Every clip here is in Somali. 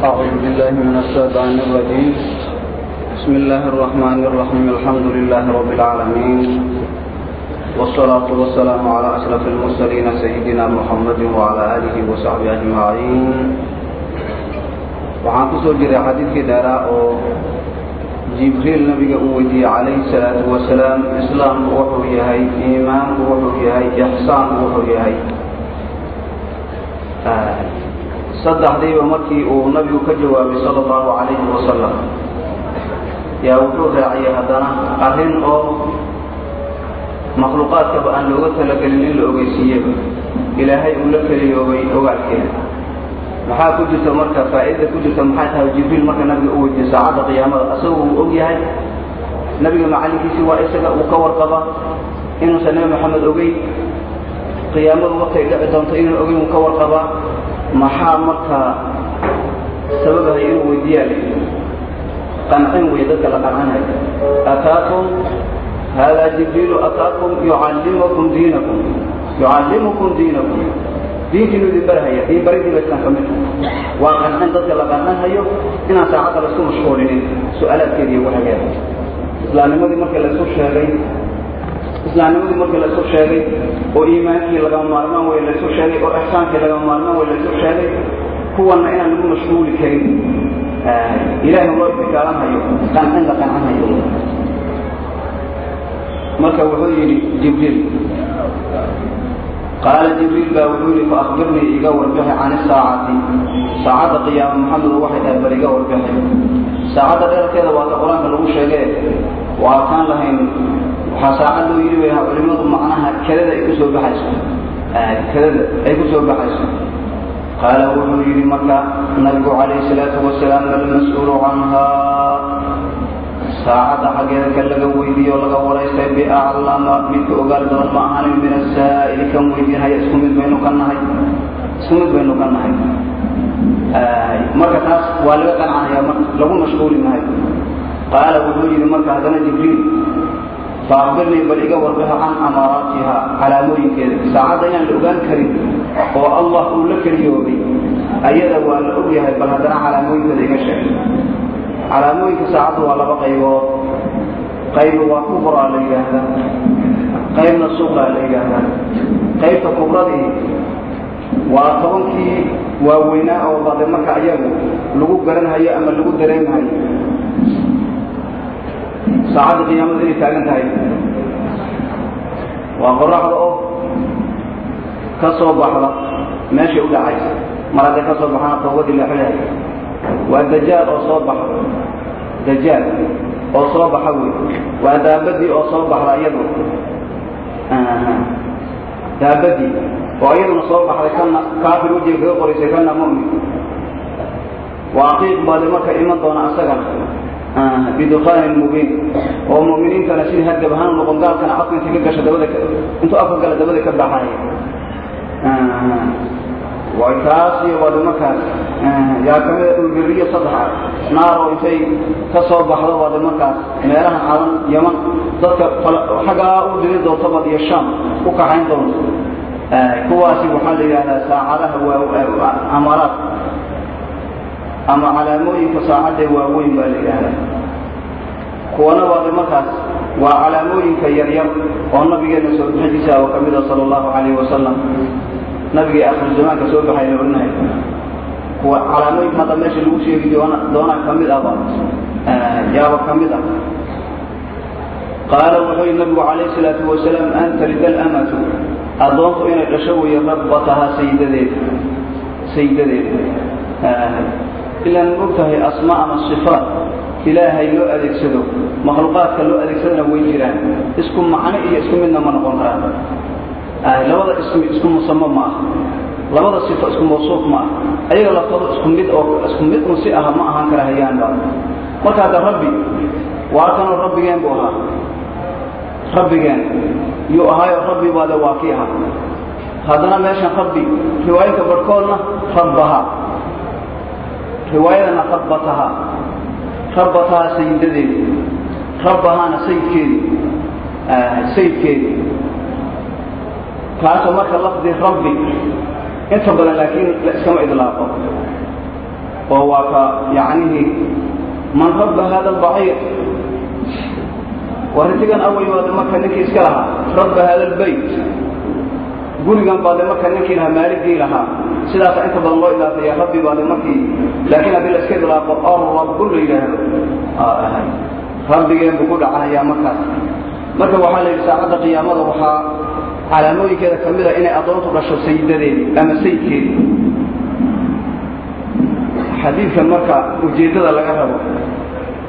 أعوذ بالله من الشيطان الرجيم. بسم الله الرحمن الرحيم. الحمد لله رب العالمين. والصلاة والسلام على أشرف المرسلين سيدنا محمد وعلى آله وصحبه أجمعين. waxaan ku soo jiray xadiidkii dheeraa oo jibriil nabiga uu weydiiyey calayhi salaatu wasalaam islaamku wuxuu yahay iimaanku wuxuu yahay ixsaanku wuxuu yahay saddexdiiba markii uu nabigu ka jawaabay sala allahu calayhi wasalam yaa wuxuu raaciyey haddana arrin oo makhluuqaadkaba aan looga talagelin in la ogeysiiyeba ilaahay uu la keliyoobay ogaalkeeda. Maxaa ku jirta marka faa'iidada ku jirta? Maxay tahay jibriil marka nabiga u weydiiyey saacadda qiyaamada asaga uu og yahay? Nabiga macallinkiisii waa isaga uu ka warqaba inuusan nabi maxamed ogeyn? Qiyaamadu markay dhici doonto inaan ogeyn uu ka warqaba maxaa markaa sababahay inuu weydiiyaa qancin wey dadka la qancinayo ataakum hada jibriilu ataakum yucallimukum diinakum. Yucallimukum diinakum. Diintiinu idin barhaya diin baridii ba islaan ka mid waa qancin dadka la qancinhayo inaan saacadda la isku mashquulinin su'aalaadkeediiy waxageeda islaamnimadii markii la isku sheegay islaamnimadii markii la isku sheegay oo iimaankii lagama maarmaan wey laysu sheegay oo ixsaankii lagama maarmaan wey laysu sheegay kuwanna inaan lagu mashquuli karin. Ilaahay loo itikaalanhayo qancin la qancinhayo marka wuxuu yidhi jibriil qaala jibriil baa wuxuu yidhi faakbirnii iga warbixi can isaacati saacadda qiyaama maxamedu waxay tahay bal iga warbixi saacadda dheerkeeda waata qur'aanka lagu sheegee waa kaan lahayn waxaa saacad loo yidhi wayha culimadu macnaha kadada ay ku soo baxayso. Kadada ay ku soo baxayso. Qaala wuxuu yidhi marka nabigu calayhi salaatu wasalaam almas-uulu canha saacadda xaggeeda ka laga weydiiyo laga waraystay biaclama midka ogaal badan ma ahanin min asaa'ili kan weydiinhaya isku mid baynu ka nahay. Isku mid baynu ka nahay. Marka taas waa laga qancanaya marka lagu mashquuli maayo. Qaala wuxuu yidhi marka haddana jibriil faakbirnii bal iga warbixa can amaaraatiha calaamooyinkeeda. Saacadda inaan la ogaan karin oo allah uu la keliyoobay ayada waa la og yahay bal haddana calaamooyinkeeda iga sheeg calaamooyinka saacaddu waa laba qaybood. Qayba waa kubraa la yidhaahdaa qaybna suqraa la yidhaahdaa. Qaybta kubradii waa tobankii waaweynaa oo bade marka ayagu lagu garanhayo ama lagu dareemahayo saacadda qiyaamada inay taagan tahay. Waa qoraxda oo ka soo baxda meeshay u dhacaysa mar hadday ka soo baxana toobadii la xidhay. Waa dajaal oo soo baxa. Dajaal oo soo baxa wey. Waa daabadii oo soo baxda iyadu daabadii oo iyaduna soo baxday kana kaafir wejiga kaga qoraysay kana mu'min. Waa qiiq baade marka iman doona asagana bidukaanin mubiin oo mu'miniintana sidii hadgab ahaan noqon gaalkana intay ka gasho dabada intuu afka gala dabada ka baxaya way taas iyo waade markaas yaa kamida dhulgariyo saddexa naar oo intay ka soo baxdo waade markaas meelahan cadan yaman dadka xaggaa u diri doonto bad iyo shaam u kaxayn doonto kuwaasi waxaa la yidhahdaa saacadaha waa amaraad ama calaamooyinka saacadda waaweyn baa la yidhaahdaa. Kuwana waade markaas waa calaamooyinka yaryar oo nabigeena soo bixidiisa oo kamida sala allahu calayhi wasalam nabigii akhiru soo baxay la odhanahay kuwa calaamooyinka hadda meesha lagu sheegi doona doonaa ka mid ahba. Yaaba ka mid ah. Qaala wuxuu yihi nabigu calayhi salaatu wasalaam an talida alamatu addoontu inay dhasho weeye rabbataha sayidadeeda sayidadeeda ilaan og tahay asmaa ama sifaat ilaahay loo adeegsado makhluuqaadka loo adeegsadana way jiraan. Isku macno iyo isku midna ma noqon karaan. Labada ismi isku musamo ma ah labada sifo isku mawsuuf ma ah ayaga laftooda isku mid oo isku mid un si aha ma ahaan kara hayaanba. Marka hadda rabbi waa kanoo rabbigeen buu ahaa. Rabbigeen yuu ahaayo rabbi baade waa kii ahaa. Haddana meeshan rabbi riwaayinka barhkoodna rabbaha riwaayadana rabbataha rabbataha sayidadeedi rabbahaana sayidkeedi sayidkeedi kaasoo marka lafdi rabbi inta badan laakiin la iskama idlaaqo. Oo waa ka yacnihii man rabba hada albaciir warritigan away baade marka ninkii iska lahaa. Rabba hada albayt gurigan baade marka ninkii lahaa maaligii lahaa sidaasa inta badan loo ilaafaya rabbi baade markii laakiin haddii la iska ilaaqo or rabbu la yidhaahdo ahay. Rabbigeen buu ku dhacahayaa markaas. Marka waxaa la yidhi saacadda qiyaamada waxaa calaamooyinkeeda ka mid a inay addoontu dhasho sayidadeedii ama sayidkeedii xadiidkan marka ujeeddada laga rabo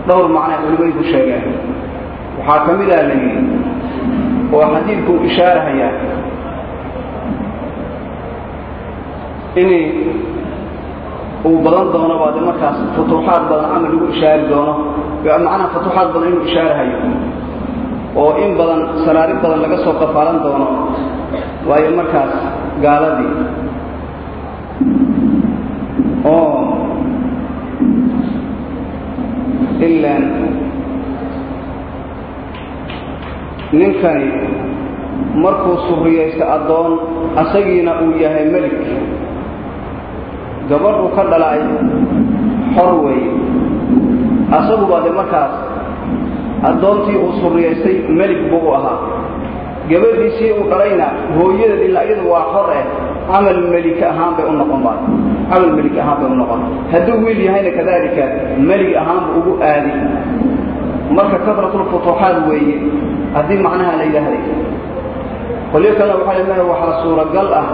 dhowr macnay culimayku sheegeen waxaa ka mida la yidhi oo xadiidku ishaarahayaa inay uu badan doono baade markaas futuuxaad badan camal lagu ishaari doono. Macnaha futuuxaad badan inuu ishaarahayo oo in badan saraari badan laga soo qafaalan doono. Waayo markaas gaaladii oo ilaan ninkani markuu surriyaysto addoon asagiina uu yahay melik gabadhuu ka dhalay xor weeye asaguba markaas addoontii uu surriyaystay melik buu u ahaa. Gabadhiisii uu dhalayna hooyadeed ilaa iyadu waa xor eh camal melik ahaan bay u noqon baa camal melik ahaan bay u noqon. Hadduu wiil yahayna kadaalika melig ahaanbu ugu aadi. Marka kasratulfutuuxaad weeye haddii macnaha la yidhaahday. Qolyo kalena waxaa leedahay waxaa suuragal ah.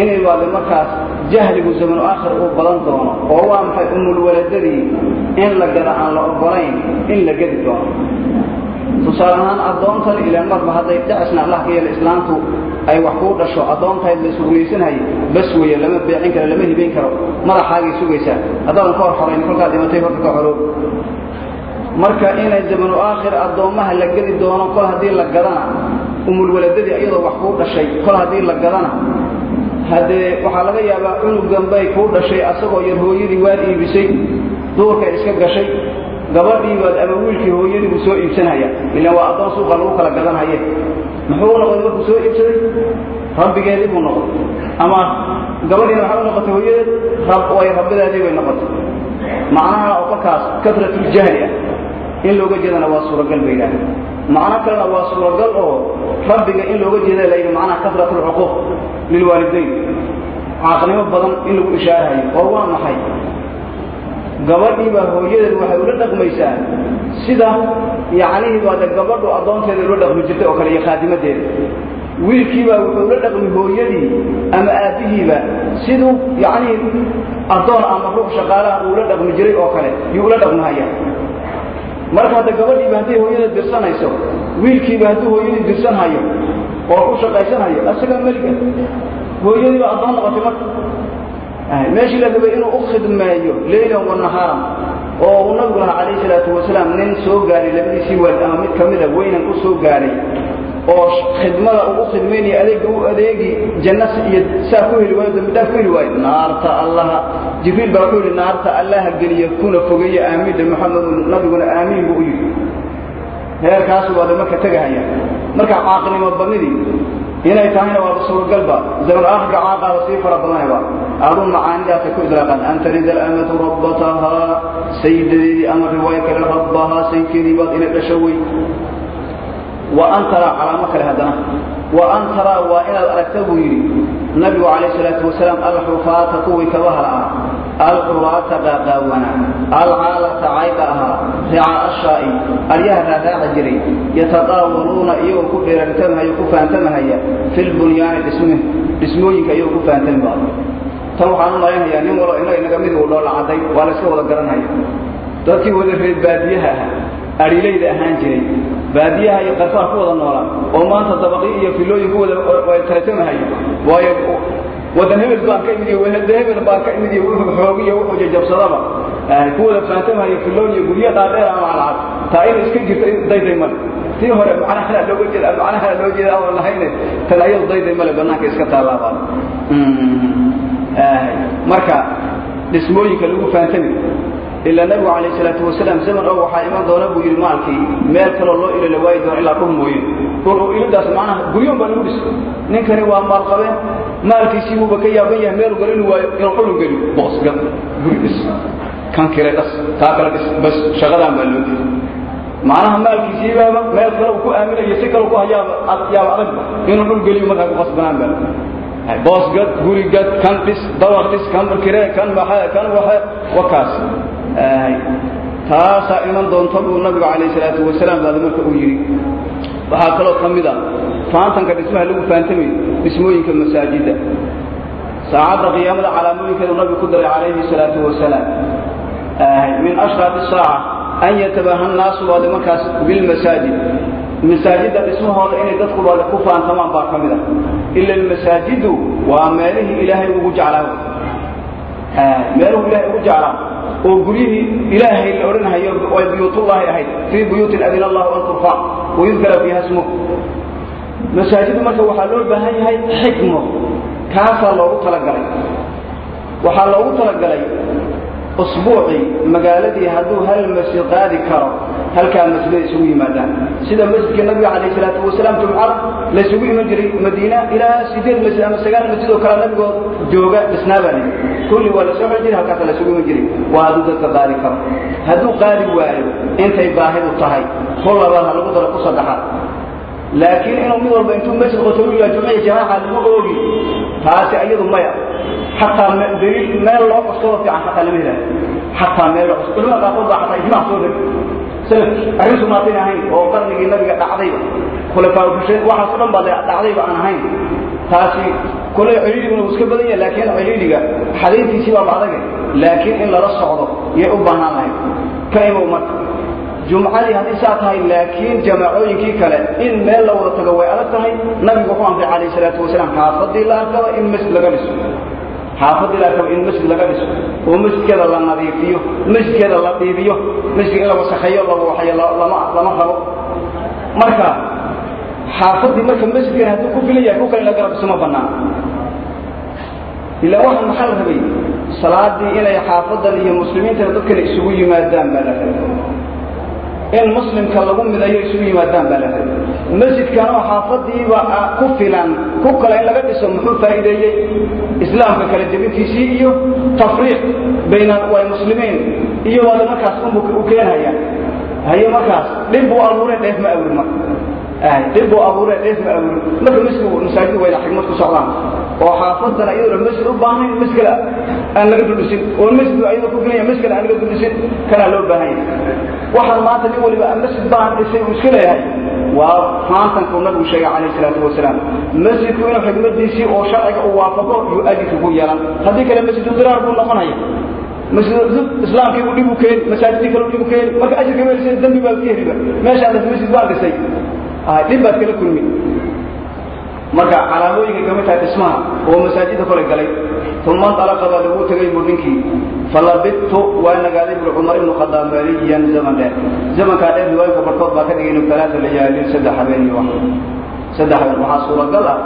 Inay baade markaas jahligu zamanu aakhir uu badan doono oo waa maxay umulwaladadii in la gada aan la ogolayn in la gedi doono. Tusaale ahaan addoontan ilaan marba hadday dhacisna allah ka yeela islaamtu ay wax kuu dhasho addoontayd la isruglaysanhaye bas weeye lama beecin karo lama hibayn karo madaxaagay sugaysaa haddaadan ka hor xorayn kolkaad dhimatay horta ka xoroob marka inay zamanu aakhir addoommaha la gedi doono kol haddii la gadana umulwaladadii iyadoo wax kuu dhashay kol haddii la gadana haddee waxaa laga yaabaa cunugan bay kuu dhashay asagoo yar hooyadii waad iibisay duurkay iska gashay gabadhii baad ama wiilkii hooyadii buu soo iibsanhaya ilaan waa addoon suuqa lagu kala gadanhaye muxuu noqday markuu soo iibsaday? Rabbigeedii buu noqday. Ama gabadhiina waxay u noqotay hooyadeed way rabbideedii bay noqotay. Macnaha oo kolkaas kasratuljahli ah. In looga jeedana waa suuragal bay yidhaahda macno kalena waa suuragal oo rabbiga in looga jeeda layidhi macnaha kasrat lilwaalidayn caaqnimo badan in lagu ishaarahayo oo waa maxay gabadhiibaa hooyadeed waxay ula dhaqmaysaa sida yacnihii baade gabadhu addoonteeda ula dhaqmi jirtay oo kale iyo khaadimadeeda wiilkiibaa wuxuu ula dhaqmi hooyadii ama aabbihiiba siduu yacnihii addoon ama ruux shaqaalaha uu ula dhaqmi jiray oo kale yuu ula dhaqmahaya marka hadda gabadhiiba hadday hooyada dirsanayso wiilkiiba hadduu hooyadii dirsanhayo oo ku shaqaysanhayo asagaa meliga hooyadiiba addoon noqotay marka. Meeshii la rabay inuu u khidmeeyo leylan wa nahaaran oo uu nabigu lahaa calayhi salaatu wasalaam nin soo gaaray labadiisii waalid ama mid ka mida weynan u soo gaaray oo khidmada uu u khidmaynaya adeegga u adeegi janna iyo saa ku heli waayo dambidhaaf ku heli waayo. Naarta allaha. Jibriil baa wuxuu yidhi naarta allaha geliya kuna fogeeye aamiin maxamedu nabiguna aamiin buu u yidhi heerkaasu waa marka tegahaya marka caaqnimo badnidii inay tahayna waaba suuragalba zaman aakhirka caaqaada sii fara badanayba aaduu macaanidaasa ku idlaaqan an talida alamatu rabbatahaa sayidadeedii ama riwaayo kale rabbahaa sayidkeedii baad inay dhasho wey. Wa an taraa calaamo kale haddana. Wa an taraa waa inaad aragta buu yidhi. Nabigu calayh salaatu wasalaam alxufaata kuwii kaba hala ah alcuraata qaaqaawana alcaalata cayqa ahaa ricaa ashaa'i aryaha raaraaci jiray. Yataqaawaluuna iyagoo ku dheerantamahaya ku faantamahaya. Filbunyaani dhismooyinka iyagoo ku faantami baa. Tan waxaan u nin walo inaga inaga mid uu dhoola cadday waa la iska wada garanhaya dadkii wada reer baadiyaha ahaa adhilayda ahaan jiray. Baadiyaha iyo qarfaha ku wada noolaa oo maanta dabaqyo iyo filooyin ku wada kalatamahaya waayo wadan hebel baan ka imid hebel baan ka imid wuxuu xoog iyo wuxuu jajabsadaba. Ku wada faantamahayo filoon iyo guryo dhaadheer ama alcad taa inay iska jirto dayday male. Tii hore macnaha looga jeeda macnaha loo jeeda aan lahayne tan ayadu dayday male banaanka iska taalaabaa marka dhismooyinka lagu faantami ilaa nabigu calayh salaatu wasalaam zaman oo waxaa iman doona buu yidhi maalkii meel kaloo loo ilo la waayi doona ilaa dhul mooye dhul ilidaas macnaha guryoon baa lagu dhis ninkani waa maalqabeen maalkiisii buuba ka yaaban yahay meelu galinu waayo inuu dhulu geliyo. Boosgad guri dhis. Kan kire dhas kaa kale dhis bas shaqadaan baa loo diiday macnaha maalkiisiibaaba meel kale uu ku aaminayo si kale ku hayaaba yaaba adagba inuu dhul geliyo markaa ku qasbanaan baa. Boosgad gurigad kan dhis dabaq dhis kan kire kan maxe kan waxe wakaas taasaa iman doonta buu nabigu calayh salaatu wasalaam baada marka uu yidhi. Waxaa kaloo ka mid a faantanka dhismaha lagu faantamayo dhismooyinka masaajidda saacadda qiyaamada calaamooyinkeedu nabigu ku daray calayhi salaatu wasalaam. Min ashraat saaca an yatabaha nnaasu baada markaas bilmasaajid masaajidda dhismahooda inay dadku baada ku faantamaan baa ka mid a. Ila almasaajidu waa meelihii ilaahay ugu jeclaa meeluhu ilaahay ugu jeclaa oo guryihii ilaahay la odhanahayo ay buyuutullaahi ahayd fii buyuutin adina allahu an turfac wayudkara fiiha smuh masaajidu marka waxaa loo baahan yahay xikmo kaasaa loogu talagalay. Waxaa loogu talagalay usbuucii magaaladii hadduu hal masjid qaadi karo halkaa masjida isugu yimaadaan. Sida masjidka nabiga calayh salaatu wasalaam jumcada laysugu iman jiray madiina ilaa sideed masjid ama sagaal masjid oo kale nabigood jooga dhisnaabaa lii kulli waa la soo xel jiray halkaasa laysugu iman jiray. Waa hadduu dadka qaadi karo. Hadduu qaadi waayo intay baahidu tahay ku labaad ha lagu daro ku saddexaad laakiin inuu mid walba intuu masjid qotowiga jumciya jamaaca lagu oogi taasi ayadu maya. Xataa daliil meel loo cuskado fiican xataa lama helayo. Xataa meel loo cusko culimada qaarkood baa xataa ijmac soo reg salafki arrin sugnaatayn ahayn oo qarnigii nabiga dhacdayba khulafaa hushayn waxaas o dhan baa dhacdayba aan ahayn. Taasi kule celiiliguna uu iska badan yahay laakiin celiiliga xadayntiisii baaba adage laakiin in lala socdo yay u baahnaan lahayd ka imow marka jumcadii haddii saa tahay laakiin jamaacooyinkii kale in meel la wada tago way adag tahay. Nabigu wuxuu amray calayh salaatu wasalaam xaafadii la arkaba in masjid laga dhiso. Xaafadii la arkaba in masjid laga dhiso. Oo masjidkeeda la nadiifiyo masjidkeeda la dhiibiyo masjidka in la wasakheeyo la waxayo lama rabo. Marka xaafadii marka masjidkan hadduu ku filan yahay ku kale in la garab dhiso ma bannaan. Ilaa waxaan maxaa la rabay? Salaadii inay xaafadan iyo muslimiintana dadkana isugu yimaadaan baa la rabay in muslimka lagu midayo isugu yimaadaan baa la rabay masjidkanoo xaafadiiba ku filan ku kale in laga dhiso muxuu faa'iideeyey? Islaamka kala jebintiisii iyo tafriiq bayna way muslimiin iyo waada markaas unbu u keenhaya haye markaas dhib buu abuureen dheef ma awrin marka dhib buu abuureen dheef ma awrin marka masaajidu wayna xigmad ku socdaan oo xaafadana iyaduna masjid u baahnayn masjid aan laga duldhisin oo masjid ayadoo ku filanya masjid aan laga duldhisin kanaa loo baahan yahay. Waxaan maanta nin waliba masjid baan dhisay uu iska leeyahay waa faantankuu nabigu sheegay calayh salaatu wasalaam. Masjidku inuu xigmadiisii oo sharciga uu waafaqo yuu ajirka ku yeelan. Haddii kale masjidu diraar buu noqonaya islaamkii u keeni masaajidii kale u keeni marka ajirka meelisa dambi baad ka heliba meeshaas masjid baan dhisay. Dhib baad kala kulmi marka calaamooyinka ka mid tahay dhismaha oo masaajidda kole galay uma alaqa baa lagu tegay buu ninkii falabidtu waa nagaaday buu cumar ibnu khadaab maliyan zaman dheer. Zamankaa dheer riwaayinka barkood baa ka dhigay inuu talaata layaalin saddex habeen iyo saddex habeen waxaa suuragal ah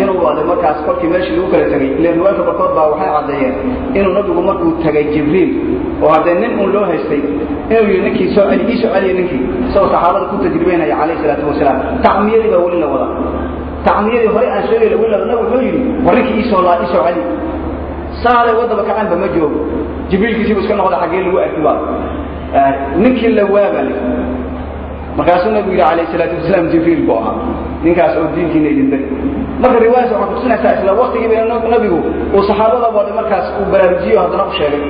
inuu ade markaas kolkii meeshii lagu kala tegay ile riwaayinka barkood baa waxay caddeeyeen inuu nabigu markuu tegay jibriil oo haddee nin un loo haystay inuu yidhi ninkii ii soo celiya ninkii isagoo saxaabada ku tajribeynaya calayhi salaatu wasalaam. Tacmiyadii baa weli la wadaa tacmiyadii hore aan sheegay nabi wuxuu yidhi war ninkii iisoo laa isoo celi. Saaday waddaba kacanba ma joogo. Jibriilkiisiibu iska noqda xaggee lagu arki baa. Ninkii la waaba le markaasuu nabigu yidhi calayhi salaatu wasalaam jibriil buu ahaa. Ninkaas oo diinkiina idin beri marka riwaayas waxay kutusinaysaa isla waqtigiiba nabigu uu saxaabada wada markaas uu baraarujiyo haddana u sheegay.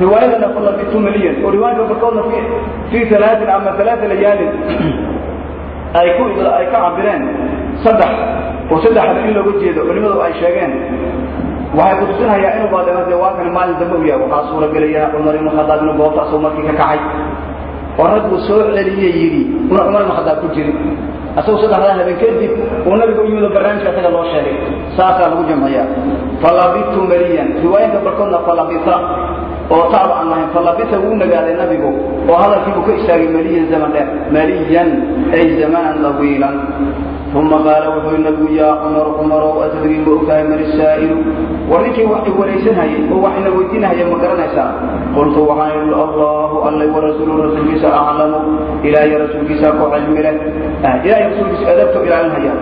Riwaayadana falabitu maliyan oo riwaayadka barkoodna fii alaatin ama alaata layaalin ay ka cabireen saddex oo saddex haba in looga jeedo culimadu ay sheegeen. Waxay kutusinayaa inuu baadema dee waa kan maalin dambe u yahay waxaa suuragelaya cumar ibnu khadaab inuu goobta asagoo markii ka kacay. Oo rag buu soo celiye yidhi una cumar ibnu khadaab ku jirin asagoo saddexdaa habeen kadib uu nabiga u yimid oo barnaamijka asaga loo sheegay. Saasaa lagu jamciyaa. Falabitu maliyan riwaayinka barkoodna falabita oo taaba aan lahayn falabita wuu nagaaday nabigu oo hadalkiibuu ka istaagay maliyan zaman dheer. Maliyan ay zamanan dawiilan uma qaala wuxuu nabigu yaa cumar cumarow atadrii ma ogtahay man isaa'ilu war ninkii wax iwaraysanhayay oo wax ina weydiinahaya ma garanaysaa? Qultu waxaan idhi allahu allay warasuulu rasuulkiisa aclamu ilaahay rasuulkiisaa ku cilmi leh. Ilaahay rasuulkiisa adabto ilaalinhaya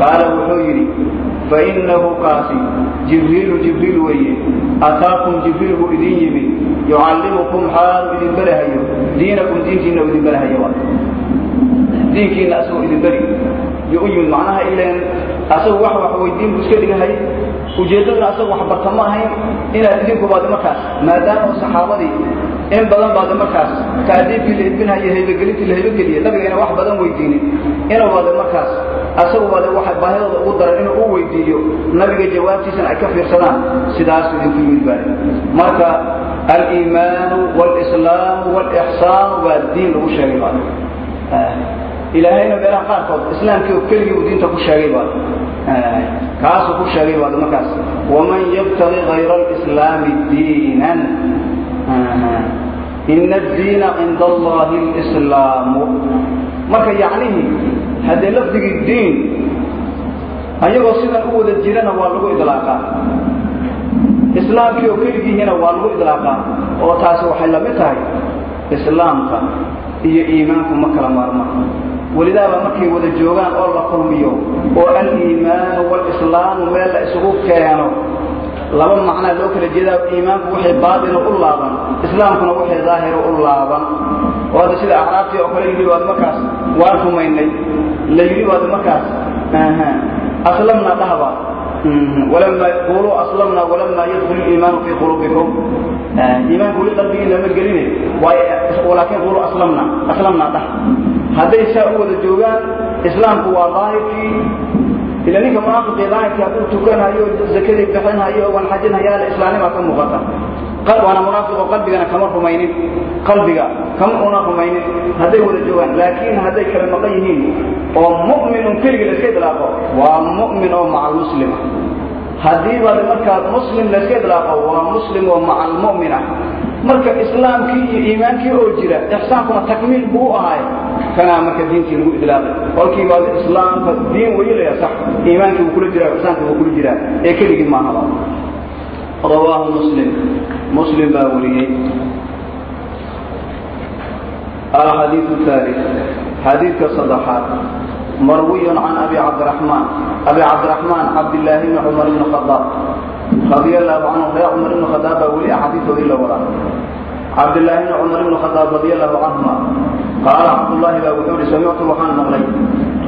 qaala wuxuu yidhi fainahu kaasi jibriilu jibriil weeye ataakum jibriil buu idin yimid yucallimukum xaalu idin berahayo diinakum diintiina u idin berahayo diinkiina asagoo idin beri yuu yimid macnaha ileen asagu wax wax weydiin buu iska dhigahay ujeeddaduna asagu wax barta ma ahayn inaad idinku baadi markaas maadaama saxaabadii in badan baadi markaas taadiibkii la idbinhaye haybagelintii la haybageliye nabigayna wax badan weydiinin inuu baadi markaas asagu baadi waxa baahidooda ugu daran inuu u weydiiyo nabiga jawaabtiisana ay ka fiirsadaan. Sidaasu idinku yimid baadi marka aliimaanu walislaamu walixsaanu baa diin lagu sheegay baadi ilaahayna meelaha qaarkood islaamkii keligii uu diinta ku sheegay baad kaasuu ku sheegay baad markaas. Waman yabtagi hayra alislaami diinan. Ina addiina cinda allahi lislaamu marka yacnihii haddee lafdigii diin ayagoo sidan u wada jirana waa lagu idlaaqaa. Islaamkii oo keligiihina waa lagu idlaaqaa oo taasi waxay la mid tahay islaamka iyo iimaanku ma kala maarmaan welidaaba markay wada joogaan oo la kulmiyo oo aliimaanu walislaamu meel la isugu keeno laba macnaa loo kala jeedaa iimaanku waxay baatino u laaban islaamkuna waxay daahiro u laaban. Oo hadda sida acraabtii oo kale yidhi waad markaas waan rumaynay layii waad markaas aslamna dhahba. Mhm. Quluu aslamna walamaa yadkulu iimaanu fii quluubikum. Iimaanku weli qalbigiina ma geline laakiin quluu aslamna aslamna dhah. Hadday saa u wada joogaan islaamku waa daahirkii إلا نيك منافق ظاهر في أقول تكون هايو زكري بحين هايو والحجين هيا الإسلام ما كان مغطى قلب وانا منافق وقلبي انا كمر رمينين قلبي كم انا رمينين هذي ولا جوان لكن هذي كلمه قيهين ومؤمن كل الاسكيد لاقو ومؤمن مع المسلم هذه بعد مركز مسلم الاسكيد لاقو ومسلم مع المؤمنه marka islaamkii iyo iimaankii oo jira ixsaankuna takmiil buu u ahay. Kanaa marka diintii lagu idlaaqay. Kolkiiba islaamka diin weyilaya sax. Iimaankii wuu kula jiraa ixsaankii wuu kula jiraa ee keligii maahaba rawaahu muslim. Muslim baa wariyey. Alxadiiu aali xadiidka saddexaad. Marwiy can abi cabdiraxmaan. Abi cabdiraxmaan cabdilaahi bni cumar bni khadaab radi canhu ree cumar ibn khadaab baa weli axaadiistoodii la waraa cabdilaahi bn cumar ibn khadaab radi allahu canhuma qaala cabdullaahi baa wuxuu ihi samictu waxaan maqlay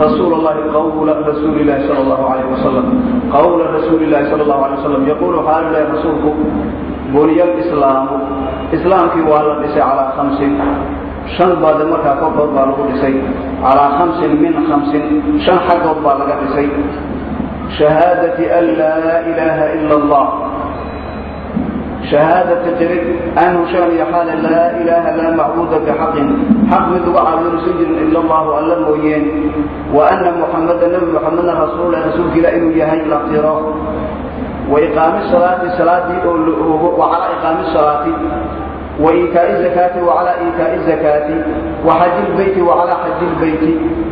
rasuul allahi qawla rasuulilahi sal allahu alayh wasalam qawla rasuulilahi sal allahu alay wasalam yaquulu xaalilaahi rasuulku buniya alislaamu islaamkii waa la dhisay calaa khamsin shan baade markaa korkood baa lagu dhisay calaa khamsin min khamsin shan xaggood baa laga dhisay. شهادة أن لا إله إلا الله شهادة تجرد أن شان يحال لا إله لا معبود بحق حق من دعا من سجن إلا الله ألا موين وأن محمد نبي محمد رسول رسول إلى إنه يهي الاقتراف وإقام الصلاة صلاة وعلى إقام الصلاة وإيتاء الزكاة وعلى إيتاء الزكاة وحج البيت وعلى حج البيت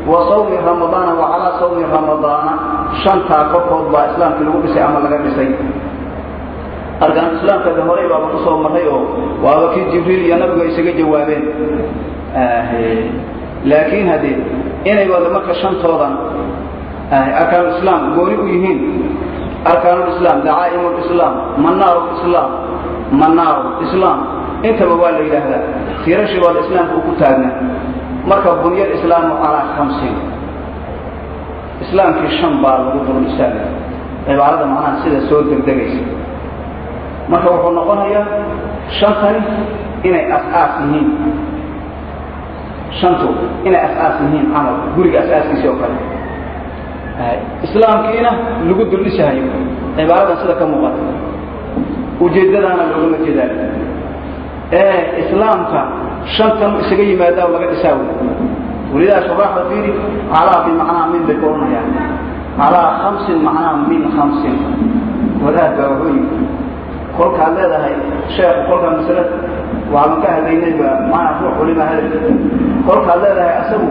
وصوم رمضان وعلى صوم رمضان شنطا كفر بإسلام في الوقت أمر لك arkaan islaamka horey baaba ku soo marray oo waaba kii jibriil iyo nabigu isaga jawaabeen laakiin haddee inay wada marka shantoodan arkaanulislaam gooni u yihiin arkaanulislaam dacaa'imulislaam manaarulislaam manaarulislaam intaba waa la yidhaahdaa tiirashii baada islaamka uu ku marka bunyal islaamu calaa khamsin. Islaamkii shan baa lagu dul istaagay cibaarada macnaha sida soo degdegaysa. Marka wuxuu noqonayaa shantani inay as-aas yihiin. Shantu inay as-aas yihiin camal guriga as-aaskiisi oo kale. Islaamkiina lagu duldhisahayo cibaaradan sida ka muuqata. Ujeeddadaana loogama jeedaan ee islaamka shantan isaga yimaadaan laga dhisaawo welidaa shuraaxda fiiri calaa bimacnaa min bay ku odhanayaan calaa khamsin macnaa min khamsin. Wadaad baa wuxuu yimi kolkaad leedahay sheekh kolkaa masalada waxaan ka hadlaynayba maana ruux culima hadal kolkaad leedahay asagu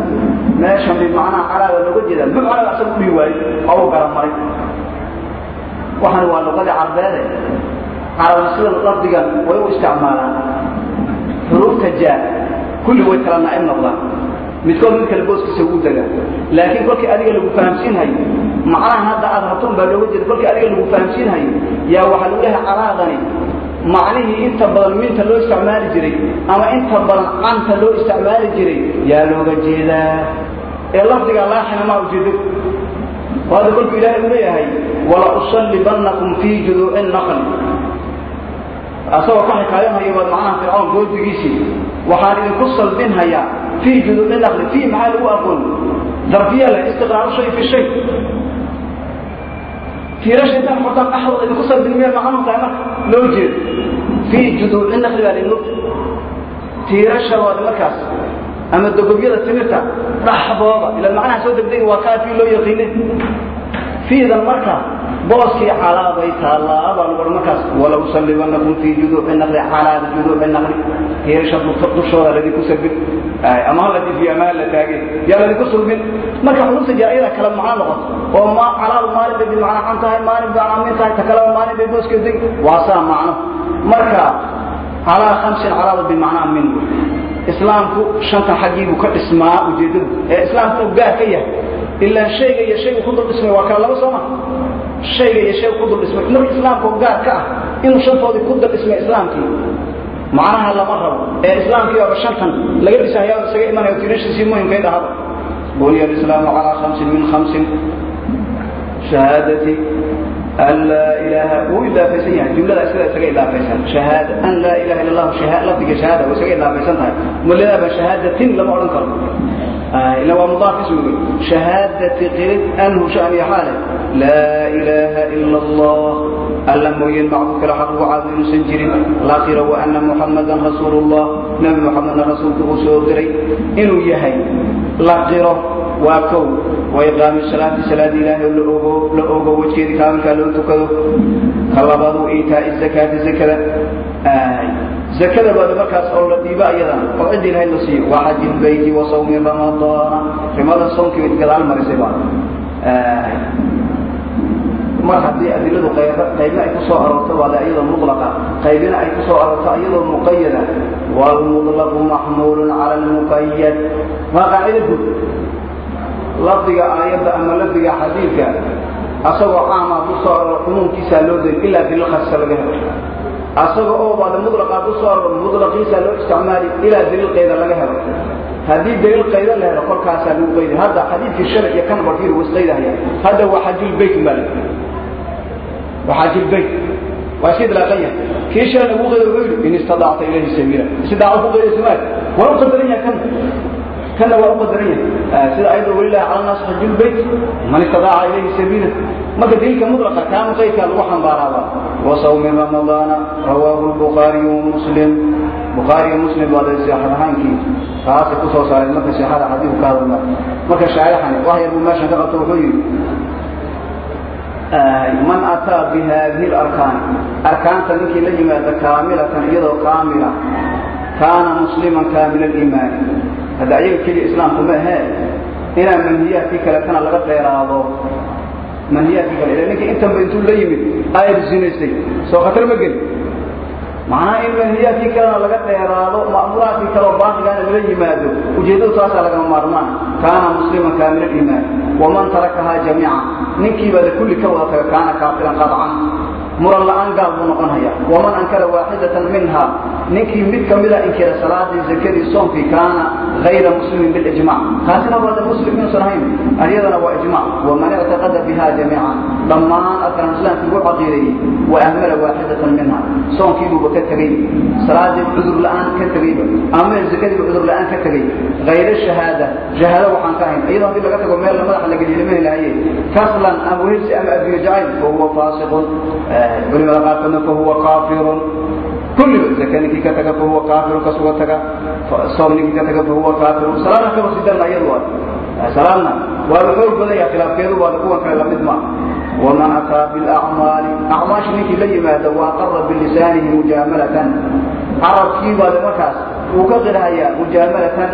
meeshan bimacnaha calaada looga jeeda muclada asaga u dhihi waayo oo u garamaray waxaan waa luqadii carbeede carabna sida lafdigan way u isticmaalaan. Xuruufta jaa kulli way kala naa'ib noqdaan. Midkood mid kale booskiisa ugu degaa laakiin kolkii adiga lagu fahamsiinhayo macnaha hadda aad rabtoon baa looga jeeda kolkii adiga lagu fahamsiinhayo yaa waxaa lagu leehay calaadani macnihii inta badan minta loo isticmaali jiray ama inta badan canta loo isticmaali jiray yaa looga jeedaa. Ee lafdiga laaxina maa ujeedo. Hada kolkuu ilaahay uu leeyahay wala usallibannakum fii juduuci naqli asagoo ka xikaayanhaya baad macnaha fircoon goodigiisii. Waxaan idinku salbinhayaa fii juduuci naqli fii maxaa lagu aqoon? Darfiya leh istiqraaru shay fi shay. Tiirasha intaan xortaan dhaxdooda idinku salbin meel macnuhu tahay marka? Loo jeedo. Fii juduuci naqli baa laydin tiirasha waad markaas. Ama dogobyada timirta dhaxdooda ila macnaha soo degdegi waa kaa fii loo yaqiine fiidan marka booskii calaabay taallaa baa lagu markaas wala usallibannakum fii juduuci naqli calaada juduuci naqli. Tiirasha dushooda laydinku salbin ama ha la difiyo ama ha la taageen yaa laydinku sulbin marka xuruufta jaa'iyada kala macno noqoto oo ma calaadu maalin bay bimacna can tahay maalin bay caamin tahay ta kaleba maalin bay booskeed degi waa saa macno. Marka calaa khamsin calaada bimacnaa min. Islaamku shanta xaggii buu ka dhismaa ujeeddadu. Ee islaamku gaar ka yahay ilaa hayga iyo haygu ku dul waa kala laba sooma hayga iyo haygu ku dul dhismay. Mar islaamkao gaar ka ah inuu shantoodii ku dul islaamkii. Macnaha lama rabo. Ee islaamkii baaba shantan laga dhisahayaa isaga imanayo tiirashiisii muhimkayd ahaba bunya islaamu calaa hamsin min hamsin shahaadati an laa ilaaha wuu idaafaysan yahay. Jumladaas sidaa isaga idaafaysan hahaad an laa ilaha illa llahu lafdiga shahaada way isaga idaafaysan tahay. Mulaaba shahaadatin lama odhan karo. إلا هو مضاف اسمه شهادة قرد أنه شأن حاله لا إله إلا الله ألم وين معبوك لحق وعاد سنجر الآخرة وأن محمدا رسول الله نبي محمد رسول رسول دري إنه يهي لاقره وكون وإقام الصلاة صلاة الله لأوغو وجهد كامل كالو تكدو كاللبادو إيتاء الزكاة الزكاة آه. زكاة بعد مركز أولا ديبا أيضا فقد الله النصير وحج البيت وصوم رمضان رمضان صوم كي يتقل على المرسبان آه. mar haddii adiladu qaybna ay ku soo aroorto waada iyadoo mulaqa qaybina ay ku soo aroorto iyadoo muqayada waalmutlaqu maxmuulun cala almuqayad waa qaacida guud lafdiga aayadda ama lafdiga xadiidka asagoo caama ku soo aroor cumuumkiisaa loo dayn ilaa dilil khasisa laga helo asaga oo waada mutlaqaa ku soo aroor mutlaqiisaa loo isticmaali ilaa dilil qayda laga helo. Haddii daliil qayda la helo kolkaasaa lagu qayday hadda xadiidkii shalay iyo kan barkiir wasqaydahaya hadda waa xajulbayt mal waa xajulbayt waa iska idlaaqan yahay kii shalay lagu qayday wuxuu yidhi in istadacta ilayhi sabiila. Istidaaca ku qayday sumaal waa u qadaran yahay kan kana waa u qadaran yahay sida ayada walilahi cala naas xajulbayt man istadaaca ilayhi sabiila. Marka daliilka mutlaqa kaanu qaydkaa lagu xambaaraaba. Wasawmi ramadaana rawaahu lbukhaariyu wamuslim bukhaariyo muslim baa seexad ahaankii taasay ku soo saareen marka seexada xadiiku ka hadalma marka. Shaarixani wax yar buu meeshan ka qabto wuxuu yidhi man ataa bi haadihi larkaani arkaanta ninkii la yimaada kaamilatan iyadoo kaamila kaana musliman kaamila aliimaani hadda ayaga keliya islaamku ma ahee inaa manhiyaadkii kale kana laga dheeraado. Manhiyaadkii kale ila ninka intanba intuu la yimid aayad zinaystay soo khatar ma geli macnaha in manhiyaadkii kalena laga dheeraado ma'muuraadkii kaleoo baaqigaana lala yimaado ujeeddadu taasaa lagama maarmaan. Kaana musliman kaamila aliimaan. Waman tarakahaa jamiica ninkiibaada kulli ka wada taga kaana kaafiran qadcan muran la'aan gaal buu noqon haya waman ankara waaxidatan minha ninkii mid ka mida inkira salaadii zakadii soomkii kaana غayra muslimin bilijmac taasina waada muslim inuusan ahayn ayadana waa ijmac waman ictaqada biha jamiica dhammaan arkaan islaamkii ugu caqiideeyey wa ahmala waaxidatan minha soonkiibuuba ka tegey salaadii cudur la'aan ka tegeyba ama zakadiiba cudur la'aan ka tegey غayra shahaada shahaado waxaan ka ahayn. Iyadoo haddii laga tago meel madaxa la geliyo lama helahaye kaslan ama wehelsi ama adbiyo jacayl fahuwa faasiqun culimada qaarkoodna fahuwa kaafirun kulliba zaka ninkii ka taga fahuwa kaafirun kasuga taga soom ninkii ka taga fahuwa kaafirun salaadna kaba sidanna iyadu waa salaadna waa la xoog badan yaha khilaafkeedu waa kuwan kale la mid ma waman ataa bilacmaali acmaashi ninkii la yimaada wa aqara bilisaanihi mujaamalatan carabkii baa de markaas uu ka qirhayaa mujaamalatan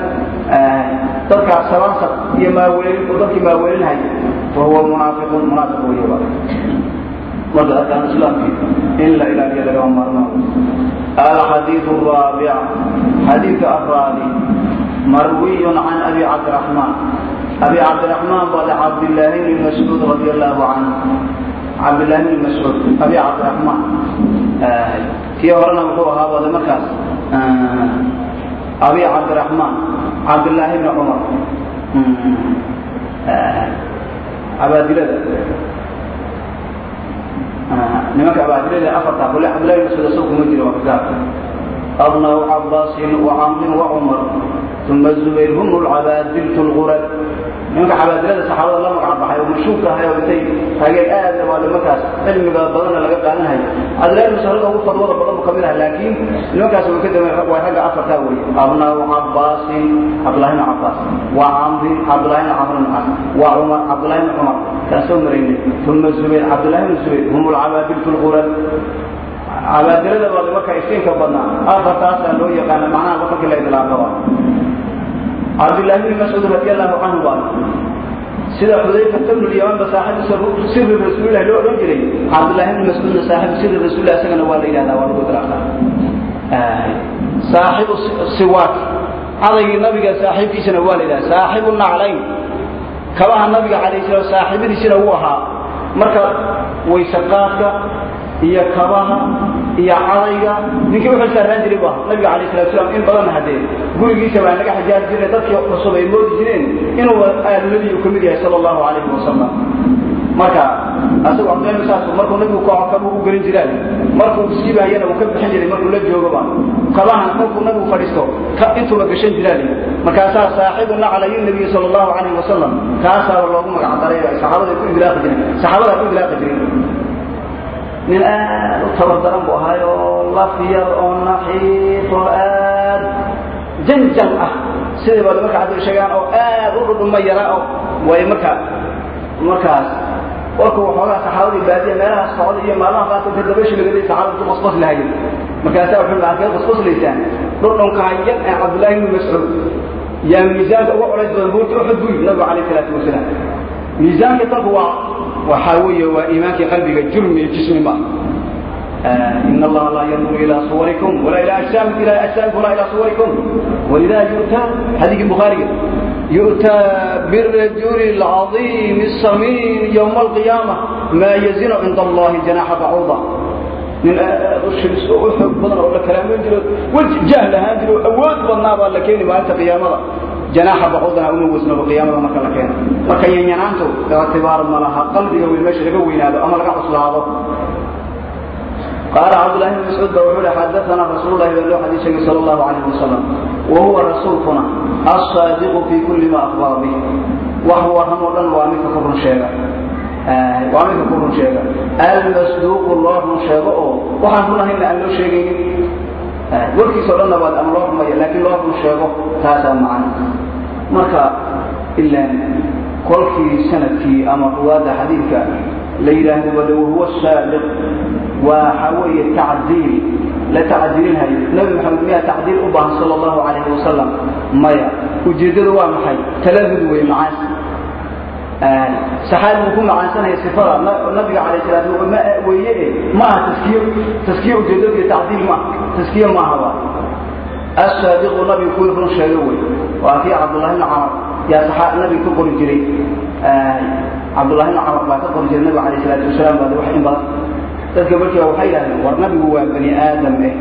dadkaas sabaansab iyo maaweelin dadkii maaweelinhaya fahuwa munaafiqun munaafiq weyaba marka arkaan islaamkii in la ilaaliyo lagama maarmaan الحديث الرابع حديث الرابع مروي عن أبي عبد الرحمن أبي عبد الرحمن قال عبد الله بن مسعود رضي الله عنه عبد الله بن مسعود أبي عبد الرحمن في ورنا وقوة هذا المكان أبي nimanka abaadilada afarta kule cabdillahi mascuud isagu kuma jiro waa kitaabka abnau cabaasin wacamrin wacumar uma zubayr hum lcabaadiltu lgurad nimanka cabaadilada saxaabada la magac baxay oo mashhuurka ahay oo intay taageer aad waa markaas cilmiga badanna laga qaadanhayo cabdillahi mascuud ugu fadwada badan bu ka mid ah laakiin nimankaas way ka dambe waa ragga afartaa weye abnau cabaasin cabdillahi bn cabaas wa camrin cabdillahi bn camr bn cas wa cumar cabdillahi bn cumar kaan soo maraynay uma zubayr cabdillahi bn zubayr hum lcabaadiltu lgurad cabaadilada waa marka iftiinka badnaa. Afartaasaa loo yaqaana macnaha markii la idlaaqaba cabdillahi bn mascuud radi allahu canhu baa sida xudayfata bnu lyamanba saaxibu siri rasuulilah loo odhan jiray cabdillahi bn mascuudna saaxibu siri rasuulilah isagana waa la yidhahdaa waa lagu dilaaqa saaxibu siwaak. Cadaygii nabiga saaxiibkiisana waa la yidhahda saaxibu naclayn. Kabaha nabiga calayh salaam saaxiibadiisina wuu ahaa. Marka waysaqaadka iyo kabaha iyo cadayga. Ninkii wuxuu saaraan jiray bu aha nabiga calayh salatu salaam in badanna haddee. Gurigiisa baa naga xajaari jirnay dadkii cusub ay moodi jireen inuu aaluladii uu ka mid yahay sala allahu calayhi wasalam marka asagu cabdillahi saas markuu nabigu kabuu u gelin jiraa markuu siibahayana uu ka bixin jiray markuu la joogoba kabahan markuu nabigu fadhiisto intuuba gashan jiraa markaasaa saaxibu naclayi nabiyi sala allahu calayhi wasalam kaasaaba loogu magac daray saxaabada ku idlaaqi jiren saxaabada ku idlaaqi jiren nin aad u tabardaran buu ahaay oo lafyar oo naxiif oo aad janjal ah. Sidai baa marka hadda sheegaan oo aad u dhudhuma yara way marka markaas warkuu waxoogaa saxaabadii baadiya meelahaas socda iyo maalmaha qaarkood ka dabashi lagaday saxaabada ku qasbas lahayen markaasaa wuxuu dhahaa kee qasbaslaysaan dhudhunka hayan ee cabdullaahi ibnu mascuud. Yaa miisaanka uga culays badan buurta uxud yidhi nabigu calayh salaatu wasalaam miisaanka tanku waa waxaa weeye waa iimaankii qalbiga jurm iyo jismi ma إن الله لا ينظر إلى صوركم ولا إلى أجسامكم إلى أجسامكم ولا إلى صوركم ولذا يؤتى حديث البخاري يؤتى بالرجل العظيم السمين يوم القيامة ما يزن عند الله جناح بعوضة من الشمس وحب بدن ولا كلام ينجل وجهل هانجل أود بدنا بالله كيني ما أنت قيامة جناح بعوضنا أمه وزن بقيامة ما كان لكين ما كان ينانتو اعتبار ما لها قلبي والمشي لقوين هذا أما لقى أصل هذا قال عبد الله بن مسعود بوحول حدثنا رسول الله بن حديث صلى الله عليه وسلم وهو رسولنا الصادق في كل ما أخبر به وهو رمضان وامك كبر شيئا وامك كبر شيئا المصدوق الله شيئا وحن كنا هنا أن له شيئا warkiis oo dhanna baad ama loo rumaya laakiin loo run sheego taasaa macana marka ilaan kolkii sannadkii ama ruwaadda xadiidka la yidhaahdo wade wahuwa saadiq waxa weeye tacdiil la tacdiilinhayo nabi maxamed miyaa tacdiil u baahan sala allahu calayhi wasalam maya ujeeddadu waa maxay taladud wey macaasi saxaabigu ku macaansanaya sifada nabiga calayh salaam weeye aha taskiyo taskiyo ujeeddadu iyo tacdiil ma taskiyo maaha waa assaadiqu nabigu kuwii run sheego wey waa kii cabdullahi bni camar yaa nabiga ka qori jiray cabdullahi bni camar baa ka qori jiray nabiga calayh salaatu wasalaam baa wax in badan dadka markiiba waxay yidhahdeen war nabigu waa bani aadam eh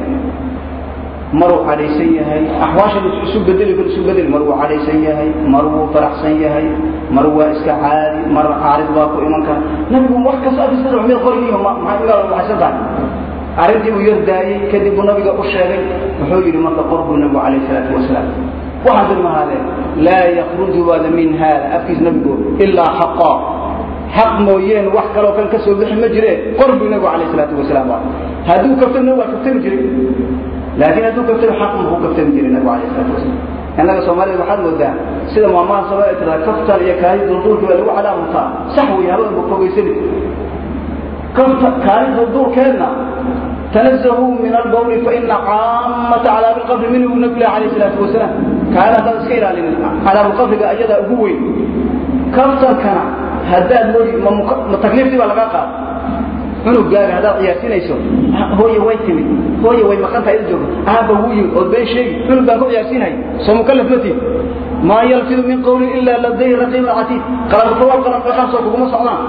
maruu cadhaysan yahay axwaashan isu bedeli kar isu bedeli mar cadhaysan yahay mar faraxsan yahay mar waa iska caadi mar caarid baa ku iman kara nabigu wax kasta afisada mid qorigiiba maxay igaa waxaysan tahay arrintii uu yardaayey kadib buu nabiga u sheegay wuxuu yidhi marka qorbuu nabigu calayh salaatu wasalaam. Waxaan tilmahaadeen laa yakruju baada min haada. Afkiis nabigu ilaa xaqaa xaq mooyeen wax kaloo kan ka soo bixi ma jireen qor buu nabigu calayh salaatu wasalaam hadduu kaftana waa kaftami jiray. Laakiin hadduu kaftami xaq muxuu kaftami jiray nabigu calayh salaatu wasalaam. Innaga soomaalida waxaad moodaa sida maamaha ay tiraa kaftan iyo kaali dulduulkii baa lagu calaamutaa sax wey habada fogaysani kafta kaali dulduulkeedna تنزهوا من البول فإن عامة عذاب القبر منه النبي عليه الصلاة والسلام كان هذا سكيل عذاب القبر أيضا أبوي كفتر كان هداد لوري ما تكليفتي ولا قاقا cunugaaga haddaad ciyaarsiinayso hooye way timid hooye way maqantahay il joogo aaba wuu yimid ood been sheegi cunug baan ku ciyaarsiinhay soo mukallaf ma tiid maa yalfidu min qawlin ilaa ladayhi raqiibun catiid qalanqawaal qalanqaqaasoo kuguma socdaan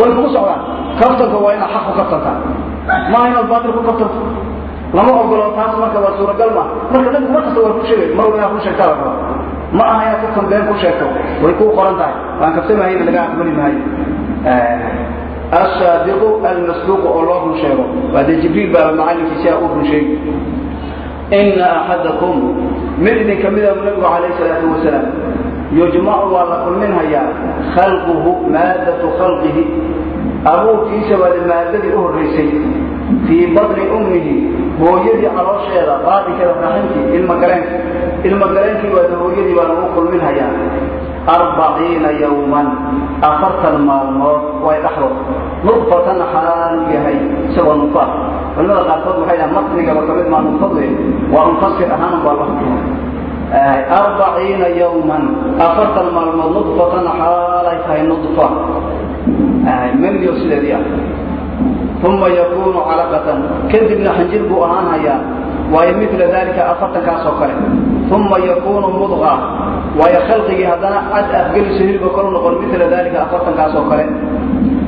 way kugu socdaan kaftanka waa inaad xaq ku kaftantaa maaha inaad baatil ku kaftanto lama ogolo taas marka waa suuragal ma marka nabigu mar kasta waa ku sheegay mar inaad ku sheegtaa la rabaa ma aha inaad kaftan been ku sheegto way kuu qoran tahay waan kaftamahayna laga aqbali maayo الصادق المصدوق الله شيغو بعد جبريل بقى معلم في شيء أخر شيء إن أحدكم من كمذا النبي عليه الصلاة والسلام يجمع والله كل منها يا خلقه مادة خلقه أبوه كيسا والمادة أهرسي في بطن أمه هو يدي على شيء قاضي كذا رحمتي المكرنك المكرنك وهو يدي وانا كل منها يا أربعين يوما أفرت المالموت ويدحرق نطفة حلال يهي سوى النطفة ولماذا قال فضل حيث مطلق وكبت ما نطفضه وأنفسر أهانا بالله أربعين يوما أفرت المالموت نطفة حلال يهي نطفة من يوصل ذي ثم يكون memiyo sideedii ah. Uma yakuunu calaqatan. Kadibna xanjir buu ahaan waayo mila daalika afartankaas kale. Uma yakuunu mudqa waayo khalqigii haddana ad afgeliso ah hilba kor noqon mila daalika afartankaas kale.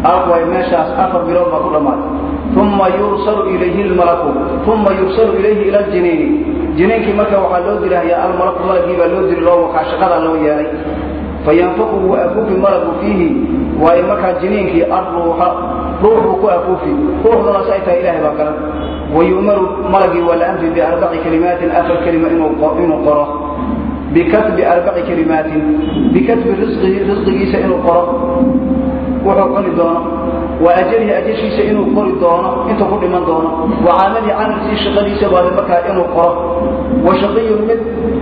Way meeshaas afar bilood baa ku dhammaatay uma yursalu ilayhi lmalaku uma yursalu ilayhi ila ljiniini jiniinkii marka waxaa loo dirahyaa almalaku malagii baa loo diri loo wakaa shaqadaa loo yeelay. Fayanfaku wuu afufi malagu fiihi بكرا ويؤمر ملكي ولا أنت بأربع كلمات آخر كلمة إنه قرأ بكتب أربع كلمات بكتب رزقه رزقه سئنه قرأ وحقني دونه وأجله أجشي سئنه قرأ دونه انت قل من دونه وعامله عن رزي شغلي سبال مكا إنه قرأ وشقي من ويقول ده سئنه أنا هان دونه أو سعيد أو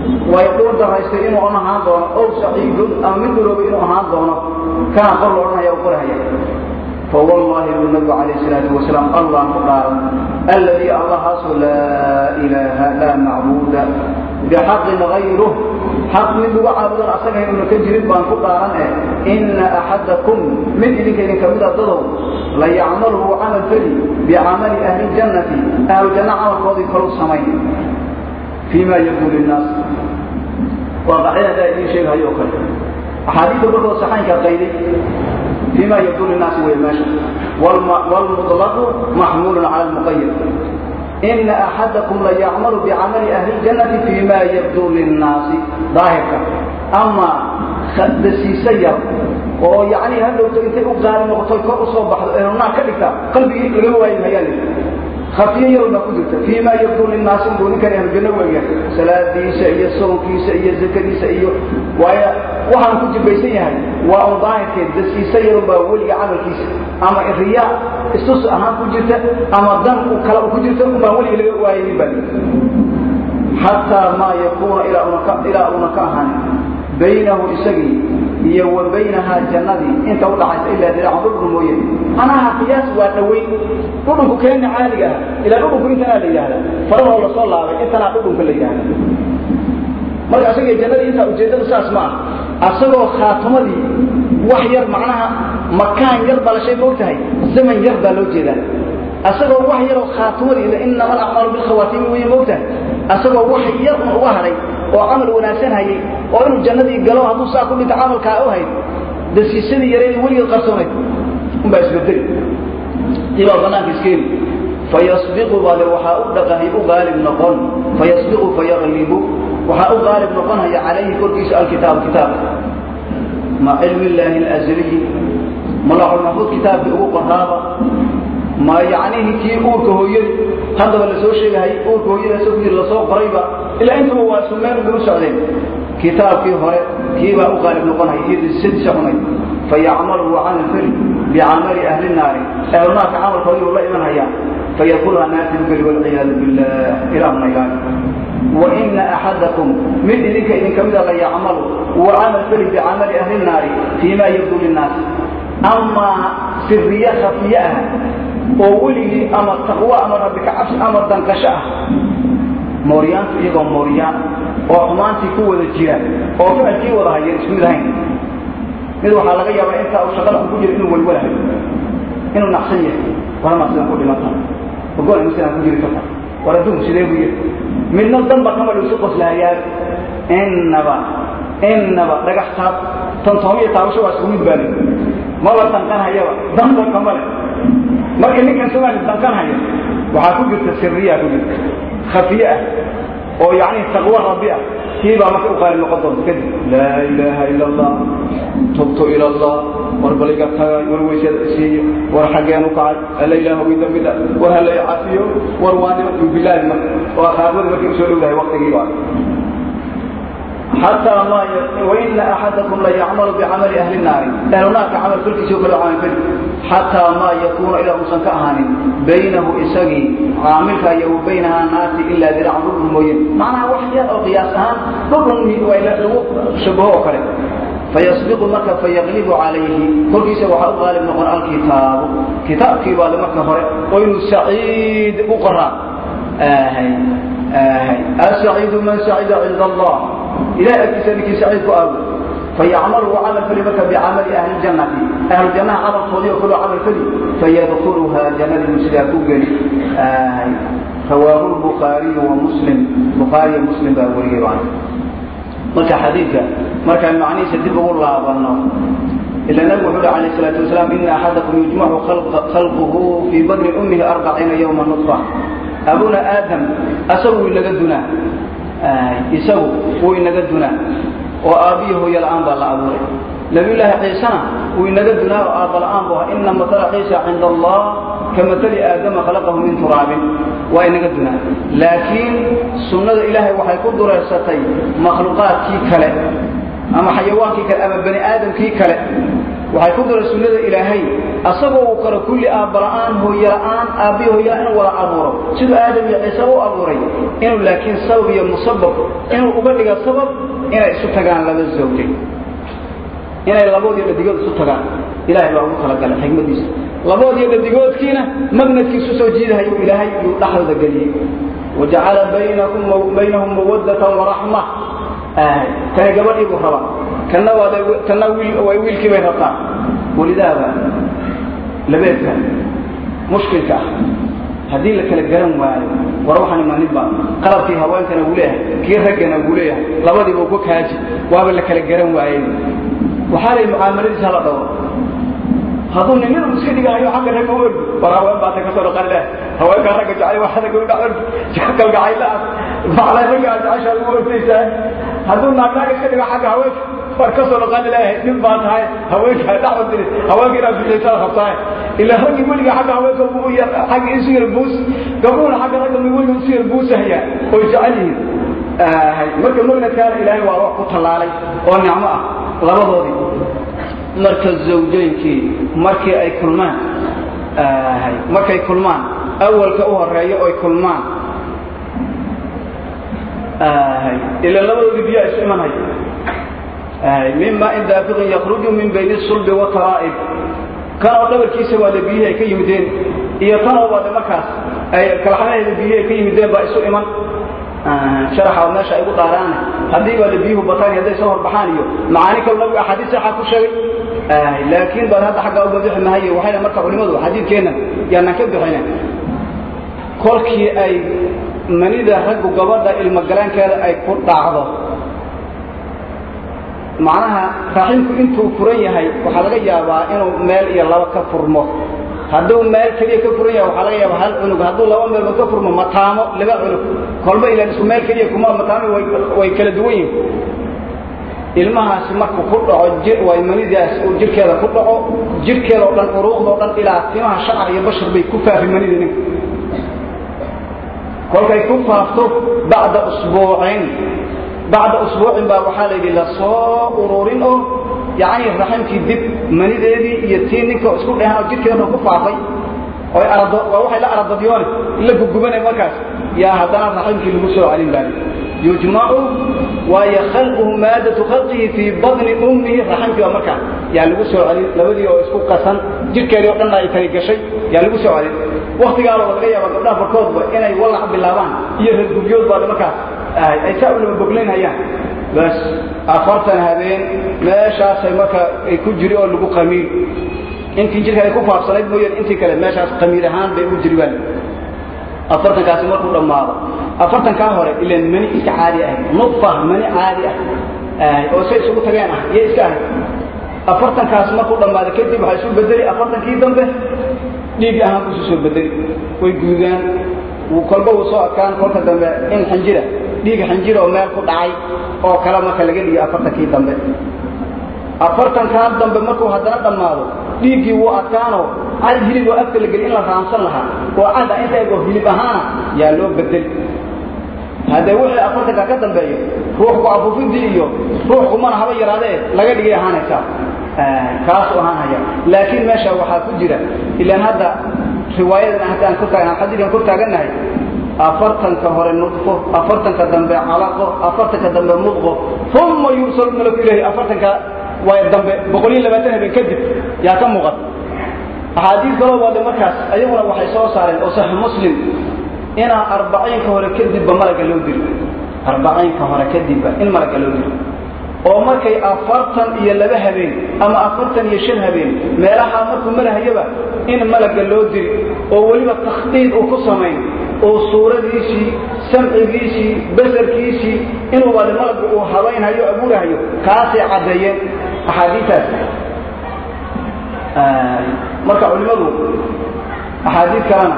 من دلوب إنه هان دونه كان قرر لنا يقول هيا فوالله النبي عليه الصلاة والسلام الله قال الذي الله لا إله لا معبود بحق غيره حق من دو عابدان أساقه إنه كجريب بان قطاران إن أحدكم من إذن كذلك كمدة ضدو لا يعمله عمل فلي بعمل أهل الجنة أهل الجنة عمل قاضي كرو السمين فيما يقول الناس وقعنا دائما شيء هيوكل أحاديث برضو صحيح كغيري فيما يقول الناس ويماشى والمطلق محمول على المقيد إن أحدكم ليعمل fii ma yaquul innaas waa qacida haddaa idiin sheeghayo oo kale axaadiidta markoo saxaynka qayday fii ma yaquul wey meesha. wاlmuطlqu maxmuul calى اlmuqayad ina axadakum layacmalu bicamali ahli اljannati fima yabduu linnaasi daahirka amaa khadasiisa yar oo yani hadhowto intay u qaali noqoto kor u baxdo ee ka dhigta qalbigii laga waayin hayaa khafiya yar baa ku jirta fiima yabdu linnaasi inuu ninkan ahlujanno weeya salaadiisa iyo soonkiisa iyo zakadiisa iyo waayo waxaan ku jibaysan yahay waa un daahirkeed. Dasiisa yarun baa weliga camalkiisa ama riyaa istus ahaan ku jirta ama dan kale ku jirta unbaa weliga laga waayay baa xataa maa yakuuna ilaa una ka ahaan baynahu isagii iyo wa baynahaa jannadii. Inta u dhaxaysa ilaa diraacan dhudhun mooye. Anaha qiyaas waa dhaweyn. Dhudhunku keenna caadiga ah. Ilaa dhudhunku intanaa la yidhaahda farahoo la soo laabay. Intanaa dhudhunka la yidhaahda marka asagii jannadii intaa ujeeddadu saas ma ah asagoo khaatumadii wax yar macnaha makaan yar baa la shay moogtahay zaman yar baa loo jeedaa. Asagoo wax yaroo khaatumadii inama alacmaalu bilkhawaatiimi wey moogtahay asagoo wax yar un uga hadhay oo camal wanaagsan hayay oo inuu jannadii galo hadduu saa ku dhinto camalkaa u hayd dasiisadii yareed weligeed qarsoonayd unbaa isbedeli. Ibaa banaanka iskeeni fayasbiqu bale waxaa u dhaqahay u qaalib noqon. Fayasbiqu fayaglibu waxaa u qaalib noqonaya calayhi korkiisa alkitaab kitaab. Ma cilmi illaahi alazaliyi malaxulmaxfuud kitaabkii ugu qoraaba ma yacnihii kii uurka hooyadi haddaba la soo sheegahay uurka hooyada isagoo yiri lasoo qorayba ilaa intuba waa sumeen bay u socdeen kitaabkii hore kiibaa u qaalib noqonaya iyo dasiisa xunay fayacmaluhu camal fali bicamali ahli naari ahlunaarka camalkoodii uu la imanhayaa fayadkulha naarti bugeli walciyaadu billah ilaahuna ilaali وإن أحدكم من إذنك إذن كمذا لا يعمل وعمل فلي بعمل أهل النار فيما يبدو للناس أما سرية خفية oo weligii ama taqwo ama rabbi ka cabsi ama danqasho ah. Mooryaantu iyagoo mooryaan oo xumaantii ku wada jira oo ficilkii wada haya isku mid ahayn. Mid waxaa laga yaabaa intaa uu shaqada ku jiro inuu walwalahay inuu nacsan yahay war nacsan ku dhimata. Ogoon masalan ku jiri karta war adduunku sidee buu yiri midna danba kama dhisu qoslahayaa innaba innaba dhagax taab tantoomiyo taabasho waa isku mid baali maba danqanhayaba danba kama le marka ninkan somaali danqanhaya waxaa ku jirta sirriyaa ku jirta. Khafiye ah. Oo yacni taqwo rabbi ah. Kii baa marka u qaali noqon doonta kadib laa ilaaha ila allah tubtu ila allah war baliga tagay war weysada isiiyo war xaggeen u kacay alla ilaahu ii dambi dha war hala i cafiyo war waa nima bilaahi marka. Oo akhaarmada markay u soo dhowdahay waqtigii xataa maa waina axadakum la yacmalu bicamali ahli naari ehlunaarka camalfalkiisao kale camalfali xataa maa yakuuna ilaa uusan ka ahaanin baynahu isagii caamilka iyo wa baynahaa naasi ilaa diracun dhulku mooye macnaha wax yar oo qiyaas ahaan dhulkanlagu shabaho oo kale fayasbiqu marka fayaqlibu calayhi kolkiisa waxaa u qaalib noqon alkitaabu kitaabkii baade marka hore oo inuu saciid u qoraa آهي السعيد من سعيد عند الله إلى أكسنك سعيد أبو فيعمل وعمل فلمك بعمل أهل الجنة أهل الجنة عمل صديق وكل عمل فلي فيدخلها جنة المسلمين قال آه رواه البخاري ومسلم بخاري ومسلم بأوريه عنه مركا حديثة مركا المعني سدب الله أبنه إلا النبي محمد عليه الصلاة والسلام إن أحدكم يجمع خلق خلقه في بطن أمه أربعين يوما abuna aadam isagu inaga dunaa. Isagu wuu inaga dunaa. Oo aabbiyo hooyola'aan baa la abuuray. Nabiyulaahi ciisena wuu inaga dunaa oo aabbala'aan bu aha ina matala ciisa cinda allah kamatali aadama khalaqahu min turaabin. Waa inaga dunaa. Laakiin sunnada ilaahay waxay ku dureysatay makhluuqaadkii kale ama xayawaankii kale ama bani aadamkii kale waxay ku dara sunnada ilaahay asagoo uu kale kulli aabbala'aan hooyola'aan aabbihi hooyala inuu wada abuuro. Siduu aadam iyo ciise u abuuray inuu laakiin sabab iyo musabab inuu uga dhiga sabab inay isu tagaan laba zawjay inay laboodiyo dhadigood isu tagaan. Ilaahay baa ugu talagalay xikmadiisa laboodiyo dhadigoodkiina magnadkiisu soo jiidahayu ilaahay yuu dhexdooda geliyey. Wajacala baynahum mawaddatan waraxma kani gabadhii buu rabaa. Kana waa wiilkii bay rabtaa. Walidaaba labeedka mushkilka ah haddii la kala garan waayo war waxaan imaninba qalabkii haweenkana wuu leeyahay kii raggana wuu leeyahay. Labadiiba uga kaaji waaba la kala garan waayey waxaa lay mucaamaladiisa hala dhawo hadduu nimadu iska dhigahayo xagga ragga u ordi war haween baata ka soo dhaqan leh. Haweenkaa ragga jecel waa dhac ordi kalgacayla ah. Macnaa raggaa jeceshaa ugu ordaysaa hadduu naagnaag iska dhigo xagga haweenka war ka soo dhaqan leeyahay nin baa tahay. Haweenka dhac ordiri haweenka inaad bixisada rabtaa ilaa raggii weliga xagga haweenka xagga isu yar buus. Gabdhuhuna xagga ragga weliga isu yar buusahayaan oy jecel yihiin. Marka magnadkaana ilaahay waa wax ku tallaalay oo nicmo ah labadoodii marka zawjaynkii markii ay kulmaan markay kulmaan awalka u horeeyo oy kulmaan ila labadoodii biyaa isu imanhay mima in daafiqin yakruju min bayni sulbi wataraa'ib kanoo dhabarkiisa waa la biyihii ay ka yimideen iyo tanoo waa markaas ay kalxanaheeda biyihii ay ka yimideen baa isu iman sharaxa meesha ay ugu dhaaraane haddii baa la biyuhu bataan hadday soo horbaxaan iyo macaani nabigu axaadiis saxa ku sheegay laakiin baan hadda xaggaa uga bixi mahaye waxayna marka culimadu xadiidkeenna yaanan ka bixine kolkii ay manida raggu gabadha ilmogalaankeeda ay ku dhacdo macnaha raximku intuu furan yahay waxaa laga yaabaa inuu meel iyo laba ka furmo. Hadduu meel keliya ka furan yahay waxaa laga yaabaa hal cunug. Hadduu laba meelba ka furmo mataamo laba cunug. Kolba ilaan isku meel keliya kuma mataamo way kala duwan yihiin ilmahaasi markuu ku dhaco way manidaas uu jirkeeda ku dhaco jirkeeda oo dhan uruuqda oo dhan ilaa timaha shacar iyo bashar bay ku faafi manida ninka. Kolkay ku faafto bacda usbuucin. Bacda usbuucin baa waxaa la yidhi la soo ururin oo yacni raximkii dib manideedii iyo tii ninka isku dhehan oo jirkeeda dhan ku faafay. Oy arado waa waxay la aradadyoone la gubgubanay markaas. Yaa haddana raximkii lagu soo celin baa yujmacu waayo khalquhu maadatu khalqihi fii badni ummihi raxamkii baa markaa yaa lagu soo celin labadii oo isku qasan jidhkeedii oo dhanna ay kala gashay yaa lagu soo celin. Waktigaaba laga yaaba gabdhaha barkoodba inay wallac bilaabaan iyo reergubyood baada markaas ay saa u laba boglaynhayaan bas afartan habeen meeshaasay marka ay ku jiri oo lagu qamiir. Intii jidhka ay ku faafsanayd mooyaan intii kale meeshaas qamiir ahaan bay u jiri baan afartankaasi markuu dhammaado afartankaa hore ilan mani iska caadi ahayd nudfa mani caadi ah oo say isugu tageen ah iyo iska ahayd afartankaas markuu dhammaado kadib waxaa isu bedeli afartankii dambe dhiig ahaan kusu soo bedeli. Way guudaan. Kolba uu soo adkaan kolka dambe in xinjira dhiiga xinjira oo meel ku dhacay oo kale marka laga dhigo afartankii dambe. Afartankaa dambe markuu haddana dhammaado dhiiggii wuu adkaanoo cad hilib oo afka la geli in la raamsan lahaa oo cadda inta egoo hilib ahaana yaa loo bedeli haddee wixii afartanka ka dambeeyo ruux ku afuufidii iyo ruux kumana haba yaraadee laga dhigay ahaanaysaa kaasuu ahaanhaya laakiin meesha waxaa ku jira ilaan hadda riwaayadan hadda aan kortaagan xadiidkan kor taagannahay afartanka hore nudfo afartanka dambe calaqo afartanka dambe mudqo uma yursalu malaku ilahi afartanka waay dambe boqol iyo labaatan habeen kadib yaa ka muuqata. Axaadiis kaloo waade markaas ayaguna waxay soo saareen oo saxiix muslim inaa arbaciinka hore kadibba malaga loo diro arbaciinka hore kadibba in malaga loo diro oo markay afartan iyo laba habeen ama afartan iyo shan habeen meelaha markuu marahayaba in malaga loo diri oo weliba takhdiid uu ku samayn. Oo suuradiisii samcigiisii basarkiisii inuu waade malagu uu habaynhayo abuurahayo kaasay caddeeyeen axaadiitaas marka culimmadu axaadiid kalena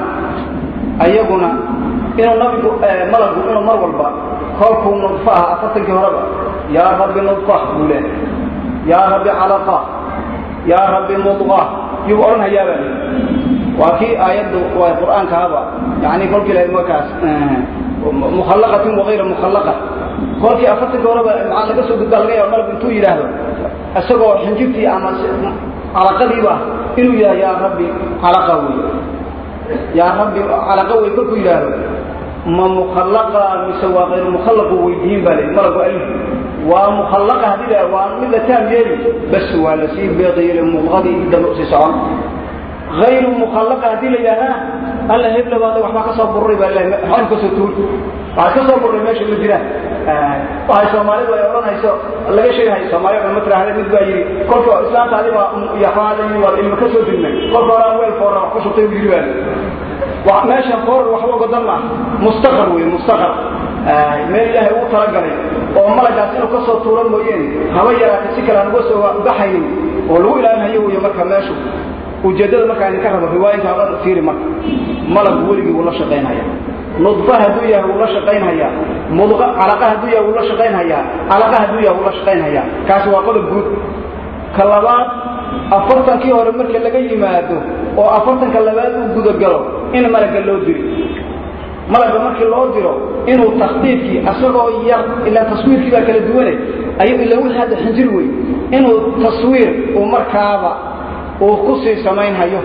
ayaguna inuu nabigu malagu inuu mar walba kolkuu nudfa ah afartankii horeba. Yaa rabbi nudfa buu leehay. Yaa rabbi calaqa yaa rabbi mudqa yuu odhanhayaabaa le waa kii aayaddu waa qur'aankahaba yani kolkii la markaas mukhallaqatin wagayra mukhallaqa kolkii afartankii horeba maxaa laga soo gudbaa laga yaaba malagu intuu yidhaahdo? Isagoo xinjirtii ama calaqadiiba inuu yahay yaa rabbi calaqa wey yaa rabbi calaqa wey kolkuu yidhaahdo ma mukhallaqa mise waa kayru mukhallaqu weydiin baa leyi malagu alif waa mukhallaqa haddii la waa mid la taam yeeli bas waa la sii beeqiyele mudqadii dambe u sii socon. Ayru mukhallaqa haddii la yidhahdana alla heblabaada waxbaa ka soo bururay baa ilahay xon ka soo tuul waxaa ka soo bururay meesha ma jiraan. Waxay soomaalidu ay odhanayso laga sheegahayo soomaaliya dhan ma tiraahde mid baa yidhi kolka islaanta adiba yaxaalayi waa ilma ka soo dilmay kolka hore aan weel foorna wax ku shubtay yidhi baa meesha foor waxba godan ma mustaqar wey mustaqar meel ilaahay ugu talagalay oo malagaas inuu ka soo tuuro mooyeen haba yaraata si kale aan uga soo baxaynin oo lagu ilaalinhayo wey marka meeshu. Ujeeddada markaa idinka rabo riwaayinka o dhan fiiri marka. Malagu weligii wuu la shaqaynhaya nudfa hadduu yahay wuu la shaqaynhayaa mudqa calaqa hadduu yahay wuu la shaqaynhayaa calaqa hadduu yahay wuu la shaqaynhayaa kaasi waa qodob guud. Ka labaad afartankii hore marka laga yimaado oo afartanka labaad uu gudagalo in malaga loo diri malaga markii loo diro inuu takhdiidkii asagoo yar ilaa taswiirkii baa kala duwanay ay ila wixii hadda xinjir wey inuu taswiir uu markaaba uu ku sii samaynhayo.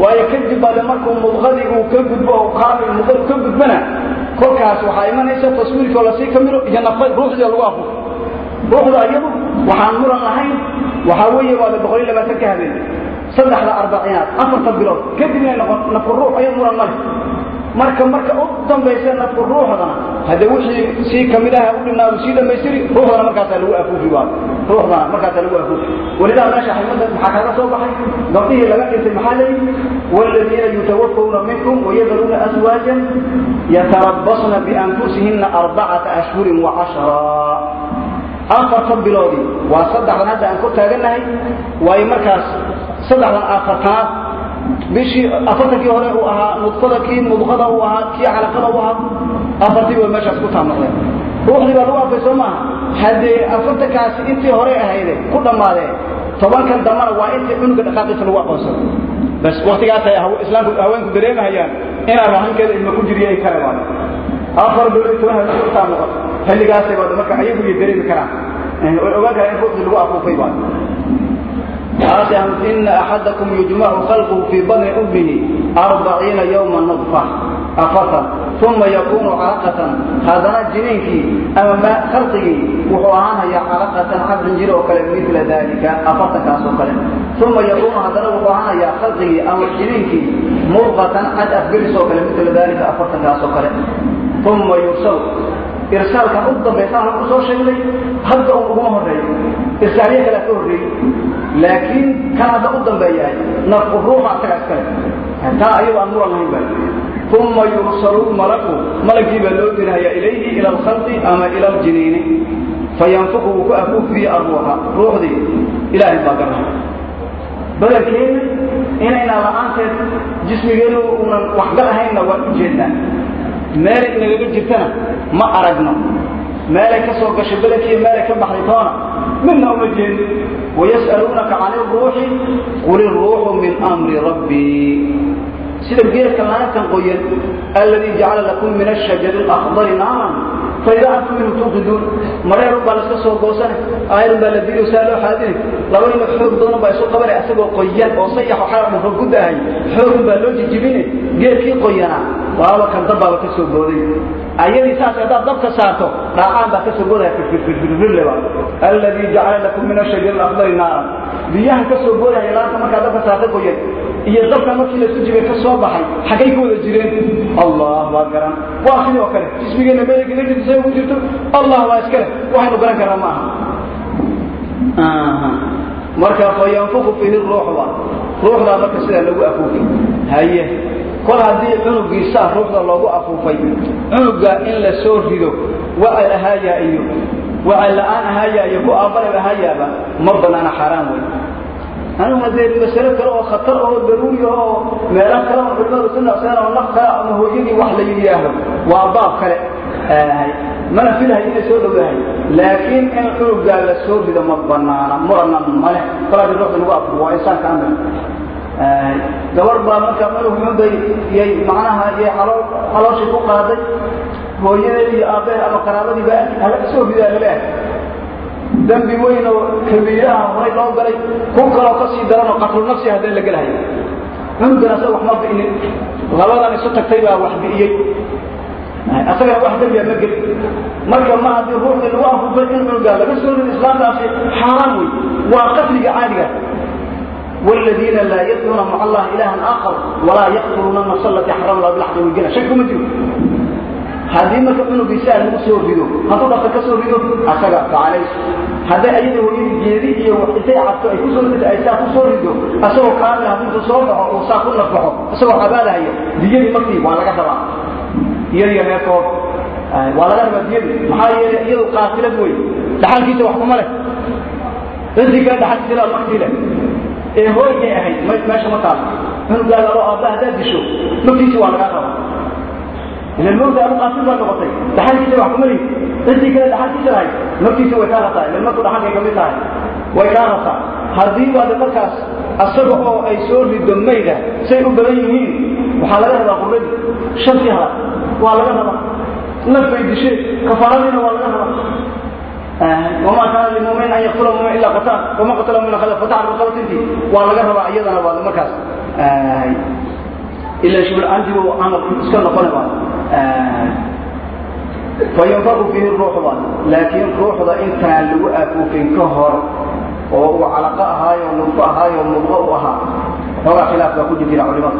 Waayo kadib baade markuu mudqadii uu ka gudbo oo kaamil mudqadu ka gudbana kolkaas waxaa imanaysa taswiirkii oo la sii kamilo iyo nafa ruuxdii lagu afuufo ruuxda iyadu waxaan muran lahayn waxaa weeye waade boqol iyo labaatan ka habeen saddexda arbacinaad afarta bilood. Kadib inay noqon nafku ruux ayadu muran male. Marka marka u dambaysa nafku ruuxdana hadde wixii sii ka mid aha u dhinaadu sii dhammaystiri ruuxdana markaasaa lagu afuufi waa ruuxdana markaasaa lagu afuufi. Welidaa meesha ximada maxaa kaaga soo baxay? Gabdhihii laga dhintay maxaa leeyihi waaladiina yutawafawna minkum wayadaruuna aswaajan yatarabbasna bianfusihina arbacata ashhurin wa cashraa afarta biloodii waa saddexdan hadda aan kor taagannahay waayo markaas saddexdan afartanaad bishii afartankii hore uu ahaa nudfada kii mudqada uu ahaa kii calaqada uu ahaa afartii way meeshaas ku taamaqdeen ruuxdii baa lagu afay soo maaha haddee afartankaasi intii horey ahayde ku dhammaadeen tobankan dambana waa intii cunuga dhaqaaqiisa lagu aqoonsado bas waktigaasay islaamku haweenku dareemahayaan inaan raximkeeda ilma ku jiriyo ay kare waayo afar bilood toban habeen ku taamaqo xilligaasay baa marka ayagu iyo dareemi karaan. Way ogaan karaan in ruuxdii lagu afuufay waayo إن أحدكم يجمع خلقه في بطن أمه أربعين يوما نطفة أفضل uma yakunu calaqatan haddana jiniinkii ama khalqigii wuxuu ahaanayaa calaqatan cabrin jir oo kale mila dalika afartankaas oo kale uma yakunu haddana wuxuu ahaanayaa khalqigii ama jiniinkii murqatan cad afgelis oo kale mila dalika afartankaas oo kale uma yursalu irsaalkan u dambaysa aan ku soo sheegnay hadda un uguma horreeyo irsaalyo kale ka horreeyey laakiin kan hadda u dambeeyahay nafku ruuxa asaga taa ayago aan muran lahayn baa uma yursalu malaku malagii baa loo dirhayaa ilayhi ila alkhalqi ama ila aljiniini fayanfuku wuu ku afuufiye arruuxa ruuxdii ilaahay baa garanaya badankeena inayna la'aanteed jismigeenu unan waxgal ahaynna waan u jeednaa. Meelay inagaga jirtana ma aragno meelay ka soo gashay badankiiyo meelay ka baxday toona midna uma jeedin wayas'aluunaka can iruuxi qul iruuxu min amri rabbii sida geedka laantan qoyan alladii jacala lakum min ashajari alakhdari naaran faida antum minhu tuqiduun mareer baa laska soo goosane aayadun baa la diiyo saa loo xaadinay laba nin xoog badan baa isu qabanay asagoo qoyan oo sayax oo xaar dhufro ku daahay xoogun baa loo jijibine geedkii qoyanaa waaba kan dabbaaba ka soo booday ayadii saas haddaad dabka saarto dhaacaan baa ka soo boodaya firfirfirfirleba alladii jacala lakum min ashajari alakhdari naaran. Biyahan ka soo boodaya laanta markaa dabka saarta qoyan iyo dabka markii la sujibay ka soo baxay xaggay ku wada jireen. Allah waa garan waa sidii oo kale. Jismigeenna jirto say ugu jirto. Allah waa iskale waxaynu garan karnaa ma aha. Marka fa yanfuku fihi ruuxda ruuxdaa marka sidaa lagu afuufay. Haye kol haddii cunugiisaa ruuxda loogu afuufay cunuga in la soo rido wacal ahaayaa iyo wacal la'aan ahaayaa iyo ku aabalab ahaayaaba ma banaana xaaraan wey anu hadee masalo kale oo khatar oo daruuri oo meelo kale oo culimadu ku naqseen oo naf kale ama hooyadii wax la yidhaahdo waa baab kale. Mana filahay inay soo dhowdahay. Laakiin in cunugaa la soo rido ma banaana murana male kolaadi ruuxda lagu afuro waa insaanka amir gabar baa marka cunug xunbay yay macnaha yay calooshii ku qaaday. Hooyadeed iyo aabbeed ama qaraabadii baa hala soo ridaa dambi weyn oo kabiiraha horay loo galay ku kaloo ka sii daran oo qatlu nafsi haddee la gelahay cunugan asaga wax ma bi'inin labadan isu tagtay baa wax bi'iyey asagana wax dembiya ma geli marka ma haddii ruuxdii lagu afufay in cunugaa laga soo rido islaamtaasi xaaraan wey waa qatliga caadiga والذين لا يدعون مع الله إلها آخر ولا يقتلون النفس التي حرم الله بالحق والجنة شك ما جيو haddii marka cunugiisaa lagu soo rido hadduu dhaqan ka soo rido asaga facalays hadday ayada hooyadii geedi iyo intay cabto ay kusoo rido ay saa ku soo rido asagoo kaamil hadduu soo baxo uu saa ku nafaxo isagoo cabaadahaya diyadii markii waa laga rabaa iyadiyo reerkood waa laga rabaa diyadii maxaa yeelay iyadu qaatilad wey dhaxalkiisa wax kuma leh intii kale dhaxalkiisa laa maktii leh ee hooygay ahayd meesha ma taalo cunugaaga adoo aabba haddaad disho naftiisi waa lagaa rabaa إن الموت أبو قاسم بقى نقطي دحال كده وحكم لي أنت كده دحال كده هاي نفسي سوى كارثة لما الموت دحال كده كمية هاي وكارثة هذه بعد مركز السبع أي سور للدميدة سيء بليهين وحالها هذا قرد شرطها وعلى هذا نفي بشيء كفارنا وعلى هذا آه. وما كان للمؤمن أن يقتل مؤمن إلا قتال وما قتل من خلف فتعرف القوة انت وعلى هذا أيضا بعد مركز آه. إلا شو الأنت وأمر اسكن نقول فينفق فيه الروح ضان لكن روح ضان إن كان لو أكوفين كهر وهو علقاءها ونطفاها ومضغوها هو خلاف لكل في العلماء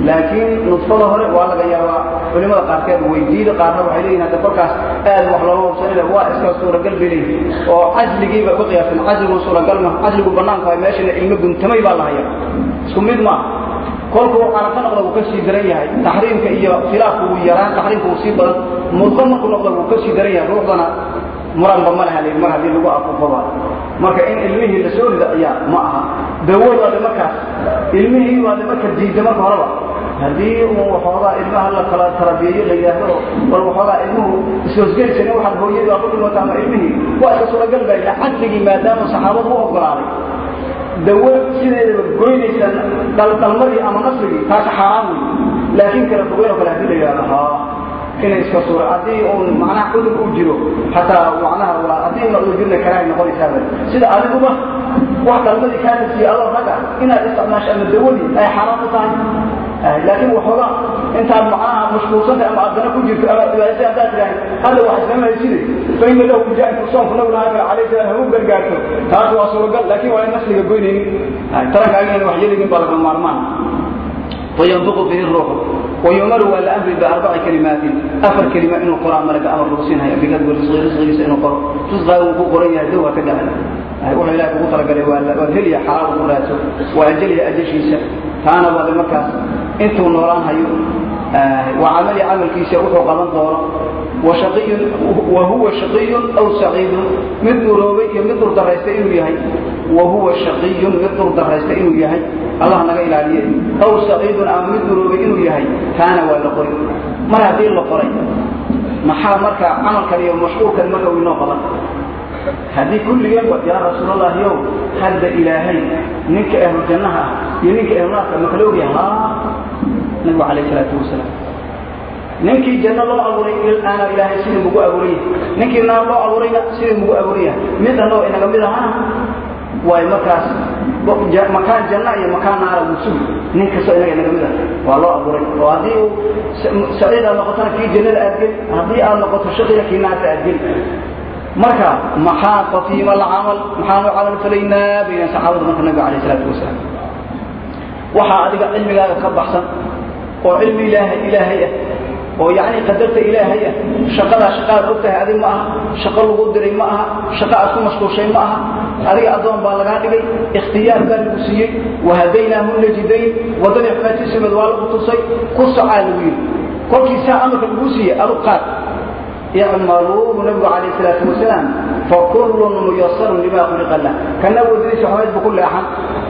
لكن نطفه هره waa laga yaabaa culimada qaarkeed weydiida qaarna waxay leeyihiin hadda kolkaas aad wax looga hubsanaya waa iska suuragal bay leeyihiin oo casligiiba ku qiyaasan casligu suuragal ma casligu banaanka waa meeshana ilmo guntamay baa la hayaa. Isku mid ma. Kolkuu caraqo noqdo wuu ka sii daran yahay taxriimka iyo khilaafku wuu yaraan taxriimka wuu sii badan. Mudqo markuu noqdo wuu ka sii daran yahay ruuxdana muranba ma laha mar haddii lagu afuufaba marka in ilmihii la soo rido ayaa ma aha. Dawad waa markaas ilmihii waa marka diida marka horeba haddii uu waxoogaa ilmaha la kala tarabiyeeyo la yidhaahdo bal waxoogaa ilmuhu ishoosgelisana waxaad hooyadu aa ku dhimata ama ilmihii waa iska suuragal baa ila casligii maadaama saxaabadu u ogolaaday. Dawo sideedaba goynaysa daldalmadii ama nasrigii taasi xaaraan wey laakiin kala fogeyn oo kale haddii la yidhahdo ha inay iska suura haddii uun macnaha cudur uu jiro xataa macnaha waa haddii una udur jirna karahay noqonaysaaba sida adiguba wax dalmadii kaana siiye adoo raga inaad isticmaasho ama dawadii ay xaaraan u tahay laakiin waxoogaa intaad macnaha mashquulsantay ama addana ku jirto ama cibaadasay haddaad tidhahay hadda wax islama hayside fa ina lahu wijaa'inku soonku nabigu lahaa kale calayhi salaam hagu gargaarto taas waa suuragal laakiin waa in nasliga goynaynin tarankaaga inaan wax yeelaynin baa laga maarmaan وينطق به الروح ويمر والأمر بأربع كلمات أفر كلمة إنه قرآن ملك أمر رسينها في كتب الرزق رزق إنه قرآن رزق قرآن دوها كده وحي لا تقول طلق لي والهلية حرام قراته وأجلها أجشيسة كان بعد مكة انتو نوران هيو وعمل عمل كيسة وحو قلن دورا وشقي وهو شقي أو سعيد مثل روبي مثل درستين يهي وهو شقي مثل درستين يهي الله نغا إلاليه أو سعيد أو مثل روبي يهي كان ولا قري مرة هذه اللي قري maxaa marka camalkan iyo mashquulkan marka uu inoo qaban haddii kulligeen yaa rasuul allah yow hadda ilaahay ninka ahlu jannaha ah iyo ninka ahlu naarka ma kala ogyahay haa nabigu calayhi salaatu wasalaam. Ninkii janno loo abuuray ilaana ilaahay sidii mugu abuuray ninkii naar loo abuurayna sidii mugu abuuraya. Mid annagoo inaga mid ahana waay markaas makaan janna iyo makaan naara sugi nin kastoo inaga inaga mid ah waa loo abuuray. Oo haddii uu saciid aad noqotona kii jannada aad geli haddii aad noqoto shaqiga kii naarta aad geli marka maxaa qatiima alcamal maxaanu camal falaynaa bayna saxaabada marka nabiga calayh salaatu wasalaam. Waxaa adiga cilmigaaga ka baxsan oo cilmi ilaahay ilaahay ah oo yacni qadarta ilaahay ah shaqadaa shaqaad og tahay adig ma aha shaqo lagu diray ma aha shaqo aad ku mashquulshay ma aha adiga addoon baa lagaa dhigay ikhtiyaar baa lagu siiyey wahadaynaahu najidayn waddadii xumaatiisimeed waa lagu tusay ku socaa lagu yidhi kolkiisaa amarka lagu siiyey adu qaad اعملوا نبي عليه الصلاة والسلام فكل ميسر لما خلق له كان ودريس حميد بكل أحد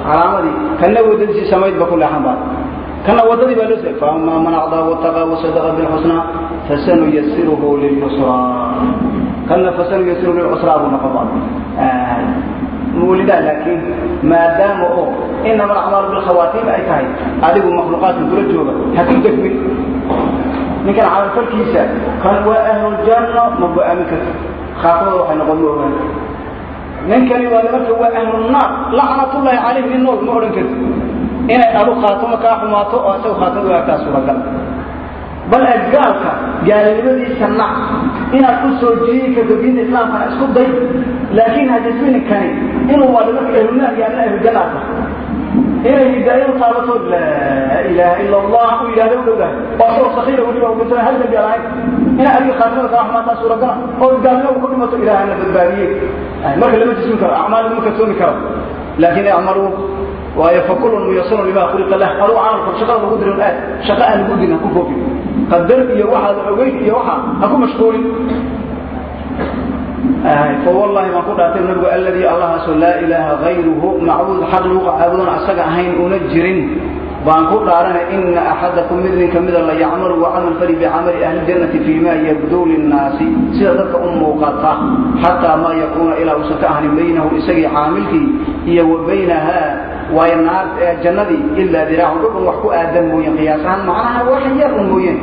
على عمدي كان ودريس سميد بكل أحد كان ودري بلسه فأما من أعطى واتقى وصدق بالحسنى فسنيسره لليسرى كان فسنيسره للعسرى أبو نقضان آه. مولدا لكن ما دام أو إنما الأعمال بالخواتيم أي تهي هذه مخلوقات كل جوبة هتوجد من ninkan camalfalkiisa kan waa ahluljanna ma go-aamin karto khaatimada waxay noqon ma ogaan ninkani waa marka waa ahlulnaar lacnatullaahi calayh nin nool ma odhan karto inay adu khaatimo kaa xumaato oo isagu khaatimada waagtaa suuragal. Bal gaalka gaalinimadiisa nac inaad ku soo jiidi karto diinta islaamkana isku day laakiin hadismininkani inuu waa marka ahlunaar yaana ahluljanna tahay inay hidaayadu taabato laa ilaaha ila allah u yidhahda u dhowdahay oo asagoo sakiira weliba u dhintana hal dambi aan ahayn. Adiga khaatimada kaa xumaataa suuragala oo gaalnimo ku dhimato ilaahana badbaadiye marka lama jismin karo acmaal lama kalsoomi karo. Laakiin acmaluu waayo fakulun muyasarun lima khuliqa lah aduu camalka shaqada lagu dirin aad shaqa aan lagu dirin ha ku foofin qadar iyo waxaad ogeyn iyo waxa ha ku mashquulin فوالله ما قد أتى النبي الذي الله لا إله غيره معبود حق لغة عبدون أسقى هين أنجر بان قد أرنا إن أحدكم مثل كمثل لا يعمل وعمل فلي بعمل أهل الجنة فيما يبدو للناس سيدك أم قطع حتى ما يكون إلى وسط أهل بينه إسقي waayo jannadii ilaa diraacu dhudhun wax ku aadan mooyen qiyaas macnaha wax yarun mooyen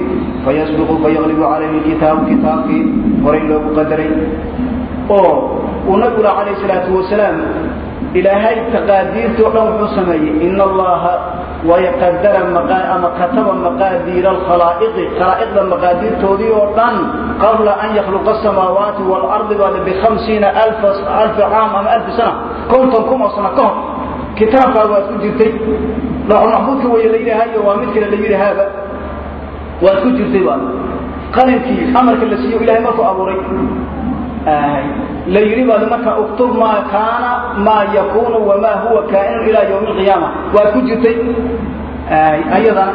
fayasbiqu fayaqlibu calayhi kitaabu kitaabkii horay loogu qadaray. Oo uu nabigula calayh salaatu wasalaam ilaahay taqaadiirtoo dhan wuxuu sameeyey in allaha wayaqadara ama kataba maqaadiira alkhalaa'iqi. Khalaa'iqda maqaadiirtoodii oo dhan qabla an yakhluqa asamaawaati waalardi baada bihamsiina alfa caam ama alfi sana konton kun oo sano ka hor kitaabkaa waad ku jirtay. Maxbuudka weye la yidhaahayo waa mid kale la yidhahaaba waad ku jirtay baa qalinkii amarka la siiyo ilahay markuu abuuray. La yidhi baad marka uktub maa kaana maa yakuunu wamaa huwa kaa'inun ilaa yowmi alqiyaama waad ku jirtay. Ayadana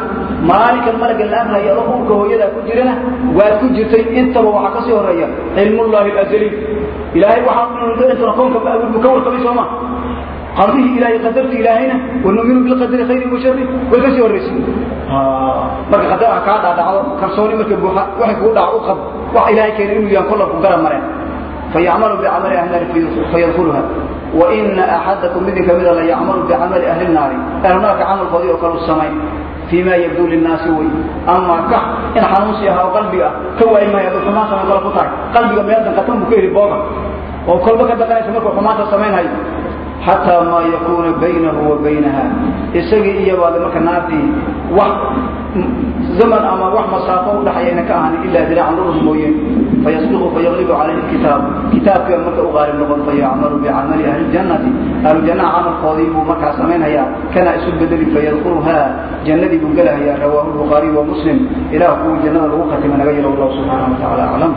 maalinka malaga la amrayo adoo uurka hooyadaa ku jirana waad ku jirtay. Intaba waxaa ka sii horreeya cilmullahi alazali. Ilaahay waxaa intuna koonka ma abuur buu ka warqabay sooma qadihii ilaahay qadarti ilaahayna wanuminu bilqadari khayri wa sharri way ka sii horraysay marka qadar ah kaa dhaadhacdo kalsooni marka buuxa waxay kugu dhaca u qab wax ilaahay keena inuu yahan kolla ku gara mareen فيعمل بعمل أهل النار فيدخلها وإن أحدكم من كمذا لا يعمل بعمل أهل النار أهل النار كعمل فضيء وكل السماء فيما يبدو للناس وي أما كح إن حنوسيها وقلبي كوا إما يبدو فما سمع قال فتاك قلبي ما يدن قتم بكير بوغا وكل بك دقنا يسمك وحماة السمين هاي xataa maa yakuuna baynahu wa baynaha. Isagii iyo baade marka naartii wax zaman ama wax masaafo udhaxayayna ka ahanin ilaa diraacan dhulus mooye. Fayasbiqu fayaglibu calayhi kitaab kitaabkiiba marka u qaalib noqon fayacmalu bicamali ahli ljannati ahlu jannaha camalkoodii buu markaa samaynhayaa kana isu bedeli fayadkuluhaa jannadii buu gelahayaa rawaahu lbukhaariy wa muslim. Ilaah kuwii jannada lagu khatima naga yaro allahu subxaana wa tacala aclam